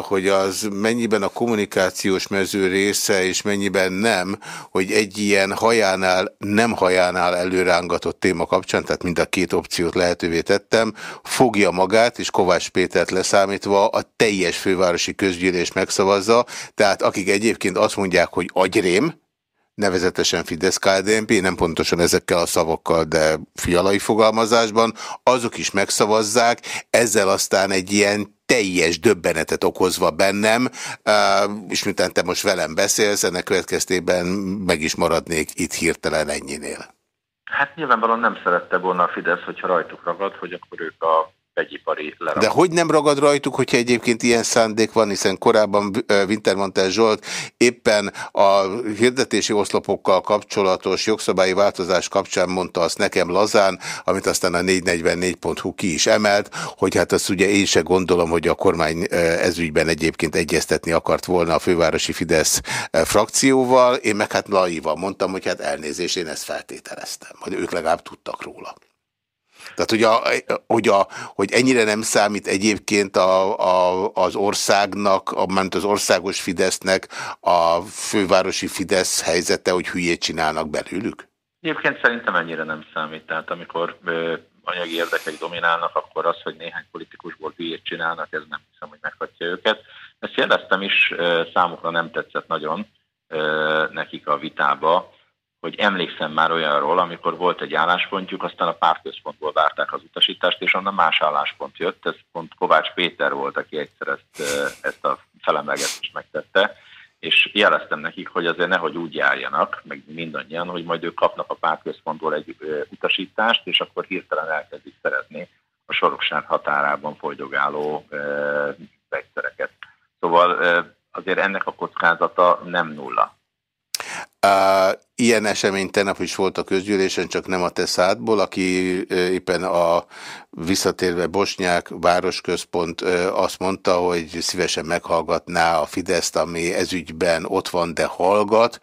hogy az mennyiben a kommunikációs mező része, és mennyiben nem, hogy egy ilyen hajánál, nem hajánál előrángatott téma kapcsán, tehát mind a két opciót lehetővé tettem, fogja magát, és Kovács Pétert leszámítva a teljes fővárosi közgyűlés megszavazza, tehát akik egyébként azt mondják, hogy agyrém, nevezetesen Fidesz-KDNP, nem pontosan ezekkel a szavakkal, de fialai fogalmazásban, azok is megszavazzák, ezzel aztán egy ilyen teljes döbbenetet okozva bennem, és miután te most velem beszélsz, ennek következtében meg is maradnék itt hirtelen ennyinél. Hát nyilvánvalóan nem szerette volna a Fidesz, hogyha rajtuk ragad, hogy akkor ők a vegyipari lerakó. De hogy nem ragad rajtuk, hogyha egyébként ilyen szándék van, hiszen korábban Wintermantel Zsolt éppen a hirdetési oszlopokkal kapcsolatos jogszabályi változás kapcsán mondta azt nekem lazán, amit aztán a 444.hu ki is emelt, hogy hát azt ugye én se gondolom, hogy a kormány ezügyben egyébként egyeztetni akart volna a fővárosi Fidesz frakcióval, én meg hát naívan mondtam, hogy hát elnézést, én ezt feltételeztem, hogy ők legalább tudtak róla. Tehát, hogy, a, hogy, a, hogy ennyire nem számít egyébként a, a, az országnak, a, ment az országos Fidesznek a fővárosi Fidesz helyzete, hogy hülyét csinálnak belőlük? Egyébként szerintem ennyire nem számít. Tehát amikor ö, anyagi érdekek dominálnak, akkor az, hogy néhány politikusból hülyét csinálnak, ez nem hiszem, hogy meghatja őket. Ezt jeleztem is, ö, számukra nem tetszett nagyon ö, nekik a vitába, hogy emlékszem már olyanról, amikor volt egy álláspontjuk, aztán a pártközpontból várták az utasítást, és onnan más álláspont jött, ez pont Kovács Péter volt, aki egyszer ezt, ezt a felemlegetést megtette, és jeleztem nekik, hogy azért nehogy úgy járjanak, meg mindannyian, hogy majd ők kapnak a pártközpontból egy utasítást, és akkor hirtelen elkezdik szeretni a sorokság határában folydogáló vegyszereket. Szóval azért ennek a kockázata nem nulla. Uh, ilyen esemény tegnap is volt a közgyűlésen, csak nem a te szádból, aki éppen a visszatérve Bosnyák városközpont azt mondta, hogy szívesen meghallgatná a Fideszt, ami ezügyben ott van, de hallgat.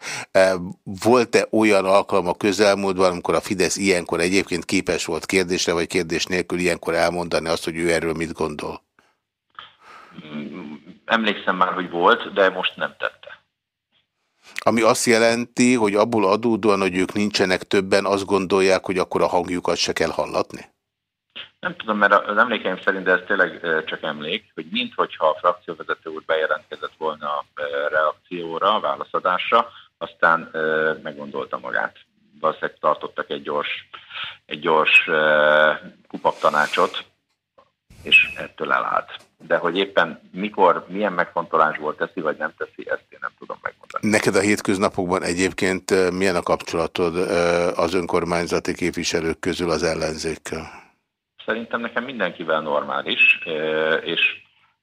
Volt-e olyan alkalma közelmúltban, amikor a Fidesz ilyenkor egyébként képes volt kérdésre, vagy kérdés nélkül ilyenkor elmondani azt, hogy ő erről mit gondol? Emlékszem már, hogy volt, de most nem tette. Ami azt jelenti, hogy abból adódóan, hogy ők nincsenek többen, azt gondolják, hogy akkor a hangjukat se kell hallatni? Nem tudom, mert az emlékeim szerint, de ez tényleg csak emlék, hogy minthogyha a frakcióvezető úr bejelentkezett volna a reakcióra, a válaszadásra, aztán meggondolta magát. Valószínűleg tartottak egy gyors, egy gyors kupaktanácsot, és ettől elállt de hogy éppen mikor, milyen megfontolásból teszi, vagy nem teszi, ezt én nem tudom megmondani. Neked a hétköznapokban egyébként milyen a kapcsolatod az önkormányzati képviselők közül az ellenzékkel? Szerintem nekem mindenkivel normális, és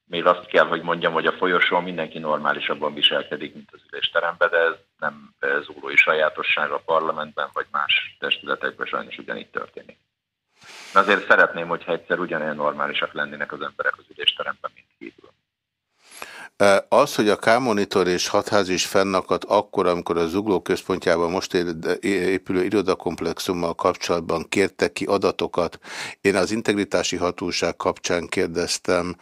még azt kell, hogy mondjam, hogy a folyosón mindenki normálisabban viselkedik, mint az ülésteremben, de ez nem zúlói sajátosság a parlamentben, vagy más testületekben sajnos ugyanígy történik. Azért szeretném, hogyha egyszer ugyanilyen normálisak lennének az emberek az ülésteremben, mint kívül. Az, hogy a K-monitor és hatház is fennakadt akkor, amikor a Zugló központjában most épülő irodakomplexummal kapcsolatban kértek ki adatokat. Én az integritási hatóság kapcsán kérdeztem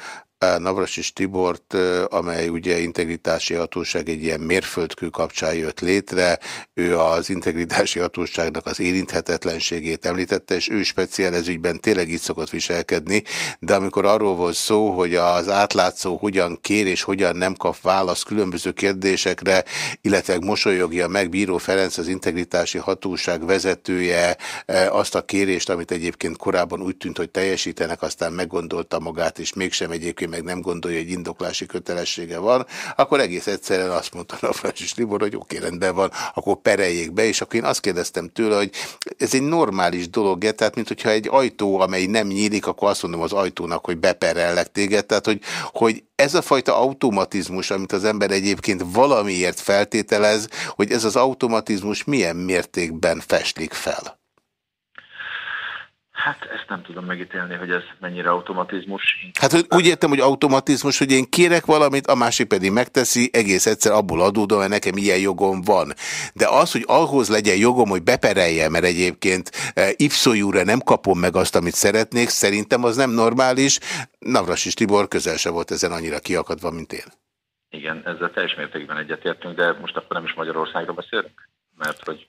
Navrasis Tibort, amely ugye integritási hatóság egy ilyen mérföldkő kapcsán jött létre. Ő az integritási hatóságnak az érinthetetlenségét említette, és ő speciál ez ügyben tényleg így szokott viselkedni, de amikor arról volt szó, hogy az átlátszó hogyan kér és hogyan nem kap választ különböző kérdésekre, illetve mosolyogja meg Bíró Ferenc, az integritási hatóság vezetője azt a kérést, amit egyébként korábban úgy tűnt, hogy teljesítenek, aztán meggondolta magát, és mégsem egyébként meg nem gondolja, hogy indoklási kötelessége van, akkor egész egyszerűen azt mondta a Libor, hogy oké, rendben van, akkor pereljék be, és akkor én azt kérdeztem tőle, hogy ez egy normális dolog, tehát mint hogyha egy ajtó, amely nem nyílik, akkor azt mondom az ajtónak, hogy beperellek téged, tehát hogy, hogy ez a fajta automatizmus, amit az ember egyébként valamiért feltételez, hogy ez az automatizmus milyen mértékben festlik fel? Hát ezt nem tudom megítélni, hogy ez mennyire automatizmus. Hát hogy úgy értem, hogy automatizmus, hogy én kérek valamit, a másik pedig megteszi, egész egyszer abból adódom, hogy nekem ilyen jogom van. De az, hogy ahhoz legyen jogom, hogy bepereljem, mert egyébként e, ipszójúra nem kapom meg azt, amit szeretnék, szerintem az nem normális. Navras és Tibor közel se volt ezen annyira kiakadva, mint én. Igen, ezzel teljes mértékben egyetértünk, de most akkor nem is Magyarországról beszélünk, mert hogy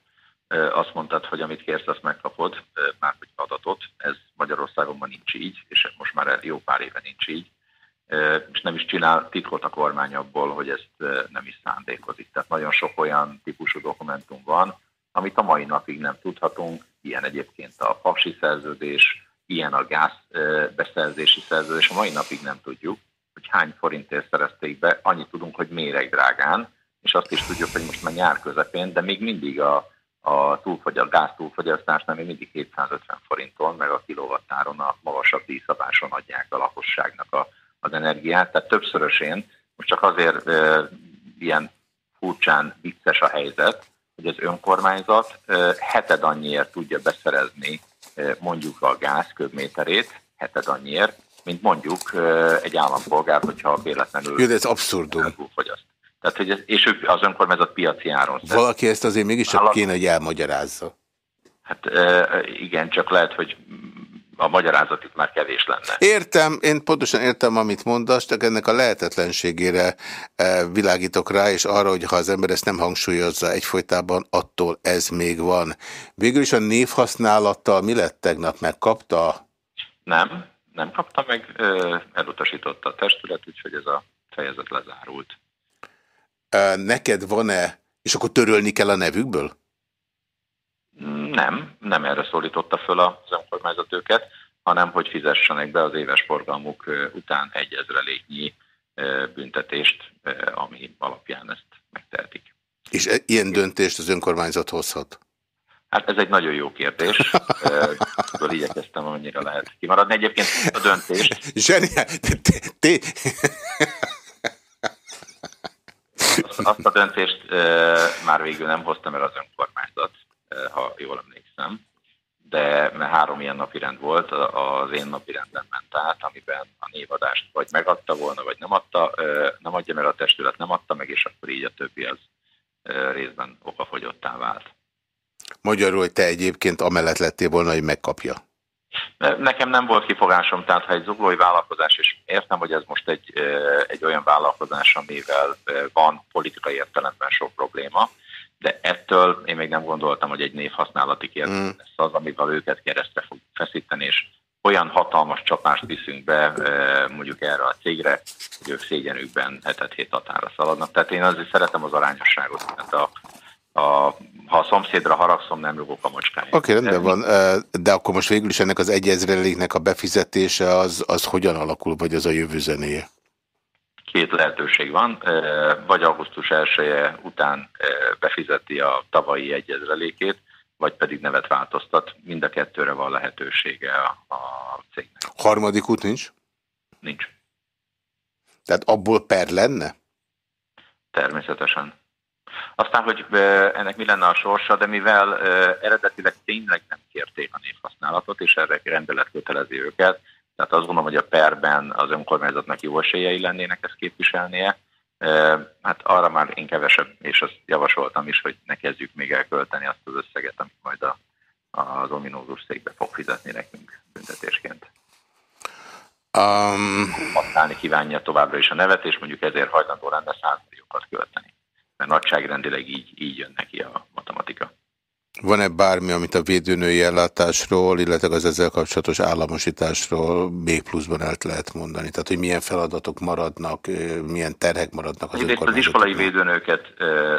azt mondtad, hogy amit kérsz, azt megkapod, már hogy adatot. Ez Magyarországon ma nincs így, és most már jó pár éve nincs így. És nem is csinál titkot a kormány abból, hogy ezt nem is szándékozik. Tehát nagyon sok olyan típusú dokumentum van, amit a mai napig nem tudhatunk. Ilyen egyébként a paksi szerződés, ilyen a gáz beszerzési szerződés. A mai napig nem tudjuk, hogy hány forintért szerezték be. Annyit tudunk, hogy méreg drágán, és azt is tudjuk, hogy most már nyár közepén, de még mindig a a, túlfogy, a gáz túlfogyasztásnál még mindig 750 forinton, meg a kilovattáron a magasabb díjszabáson adják a lakosságnak a, az energiát. Tehát többszörösén, most csak azért e, ilyen furcsán vicces a helyzet, hogy az önkormányzat e, heted annyiért tudja beszerezni e, mondjuk a gáz köbméterét, heted annyiért, mint mondjuk e, egy állampolgár, hogyha véletlenül... Jó, de ez abszurdum. Túlfogyaszt. Tehát, hogy ez, és ők az önkormányzat piaci áron. Valaki ezt azért mégiscsak Állat... kéne, hogy elmagyarázza. Hát igen, csak lehet, hogy a magyarázat itt már kevés lenne. Értem, én pontosan értem, amit mondasz, csak ennek a lehetetlenségére világítok rá, és arra, hogy ha az ember ezt nem hangsúlyozza egyfolytában, attól ez még van. Végül is a névhasználattal mi lett tegnap? Megkapta? Nem, nem kapta meg, elutasította a testület, úgyhogy ez a fejezet lezárult neked van-e, és akkor törölni kell a nevükből? Nem, nem erre szólította föl az önkormányzat őket, hanem hogy fizessenek be az éves forgalmuk után egy ezreléknyi büntetést, ami alapján ezt megtehetik. És e, ilyen döntést az önkormányzat hozhat? Hát ez egy nagyon jó kérdés. Ebből igyekeztem, amennyire lehet kimaradni. Egyébként a döntés... Zseniál! Azt a döntést már végül nem hoztam el az önkormányzat, ha jól emlékszem, de három ilyen napirend volt, az én napirenden ment át, amiben a névadást vagy megadta volna, vagy nem adta, nem adja, mert a testület nem adta meg, és akkor így a többi az részben okafogyottá vált. Magyarul, hogy te egyébként amellett lettél volna, hogy megkapja. Nekem nem volt kifogásom, tehát ha egy zuglói vállalkozás, és értem, hogy ez most egy, egy olyan vállalkozás, amivel van politikai értelemben sok probléma, de ettől én még nem gondoltam, hogy egy névhasználati kérdés mm. lesz az, amivel őket keresztre fog feszíteni, és olyan hatalmas csapást viszünk be mondjuk erre a cégre, hogy ők szégyenükben hetet hét határa szaladnak. Tehát én azért szeretem az arányosságot, tehát a, a ha a szomszédra haragszom, nem rúgok a macskáját. Oké, okay, rendben van, de akkor most végül is ennek az egyezreléknek a befizetése az, az hogyan alakul, vagy az a jövő zenéje? Két lehetőség van, vagy augusztus 1 -e után befizeti a tavalyi egyezrelékét, vagy pedig nevet változtat. Mind a kettőre van lehetősége a, a cégnek. Harmadik út nincs? Nincs. Tehát abból per lenne? Természetesen. Aztán, hogy ennek mi lenne a sorsa, de mivel eredetileg tényleg nem kérték a névhasználatot, és erre rendelet kötelezi őket, tehát azt gondolom, hogy a perben az önkormányzatnak jó esélyei lennének ezt képviselnie. Hát arra már én kevesebb, és azt javasoltam is, hogy ne kezdjük még elkölteni azt az összeget, amit majd a, az ominózus székbe fog fizetni nekünk büntetésként. Um... Használni kívánja továbbra is a nevet, és mondjuk ezért hajlandó lenne 100 milliókat költeni. Mert nagyságrendileg így, így jön neki a matematika. Van-e bármi, amit a védőnői ellátásról, illetve az ezzel kapcsolatos államosításról még pluszban el lehet mondani? Tehát, hogy milyen feladatok maradnak, milyen terhek maradnak az Az iskolai védőnőket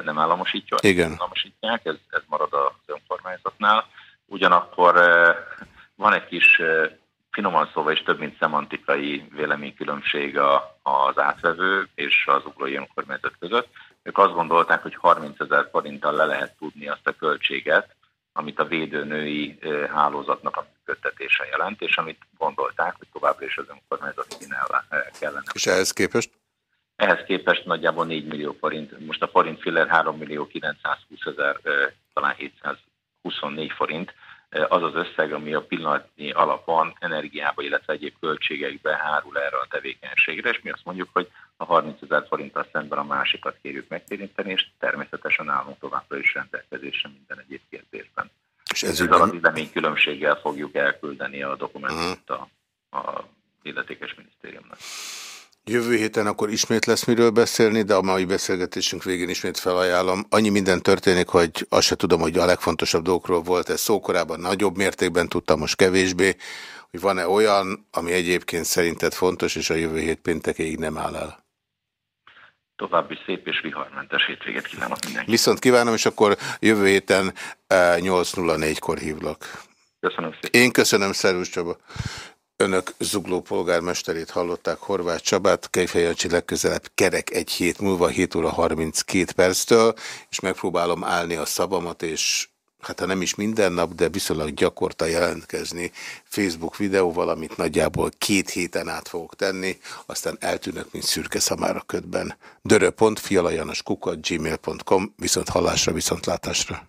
nem államosítja, Igen. államosítják, ez, ez marad az önkormányzatnál. Ugyanakkor van egy kis finoman szóval is több mint szemantikai véleménykülönbség az átvevő és az uglói önkormányzat között. Ők azt gondolták, hogy 30 ezer forinttal le lehet tudni azt a költséget, amit a védőnői hálózatnak a működtetése jelent, és amit gondolták, hogy továbbra is az önkormányzat kellene. És ehhez képest? Ehhez képest nagyjából 4 millió forint, most a forint filler 3 millió 920 ezer, talán 724 forint, az az összeg, ami a pillanatnyi alapon energiába, illetve egyéb költségekbe hárul erre a tevékenységre, és mi azt mondjuk, hogy a 30 ezer forinttal szemben a másikat kérjük megtérinteni, és természetesen állunk továbbra is rendelkezésre minden egyéb kérdésben. És ez Ezzel a vélemény különbséggel fogjuk elküldeni a dokumentumot a, a illetékes minisztériumnak. Jövő héten akkor ismét lesz miről beszélni, de a mai beszélgetésünk végén ismét felajánlom. Annyi minden történik, hogy azt se tudom, hogy a legfontosabb dolgokról volt ez szó, korábban nagyobb mértékben tudtam, most kevésbé, hogy van-e olyan, ami egyébként szerinted fontos, és a jövő hét péntekéig nem áll el. További szép és viharmentes hétvégét kívánok mindenkinek. Viszont kívánom, és akkor jövő héten 8.04-kor eh, hívlak. Köszönöm szépen. Én köszönöm, Szerűs Csaba. Önök zugló polgármesterét hallották Horváth Csabát, Kejfejancsi legközelebb kerek egy hét múlva, 7 óra 32 perctől, és megpróbálom állni a szabamat, és hát ha nem is minden nap, de viszonylag gyakorta jelentkezni Facebook videóval, amit nagyjából két héten át fogok tenni, aztán eltűnök, mint szürke szamára ködben. dörö.fialajanoskukat gmail.com, viszont hallásra, viszont látásra.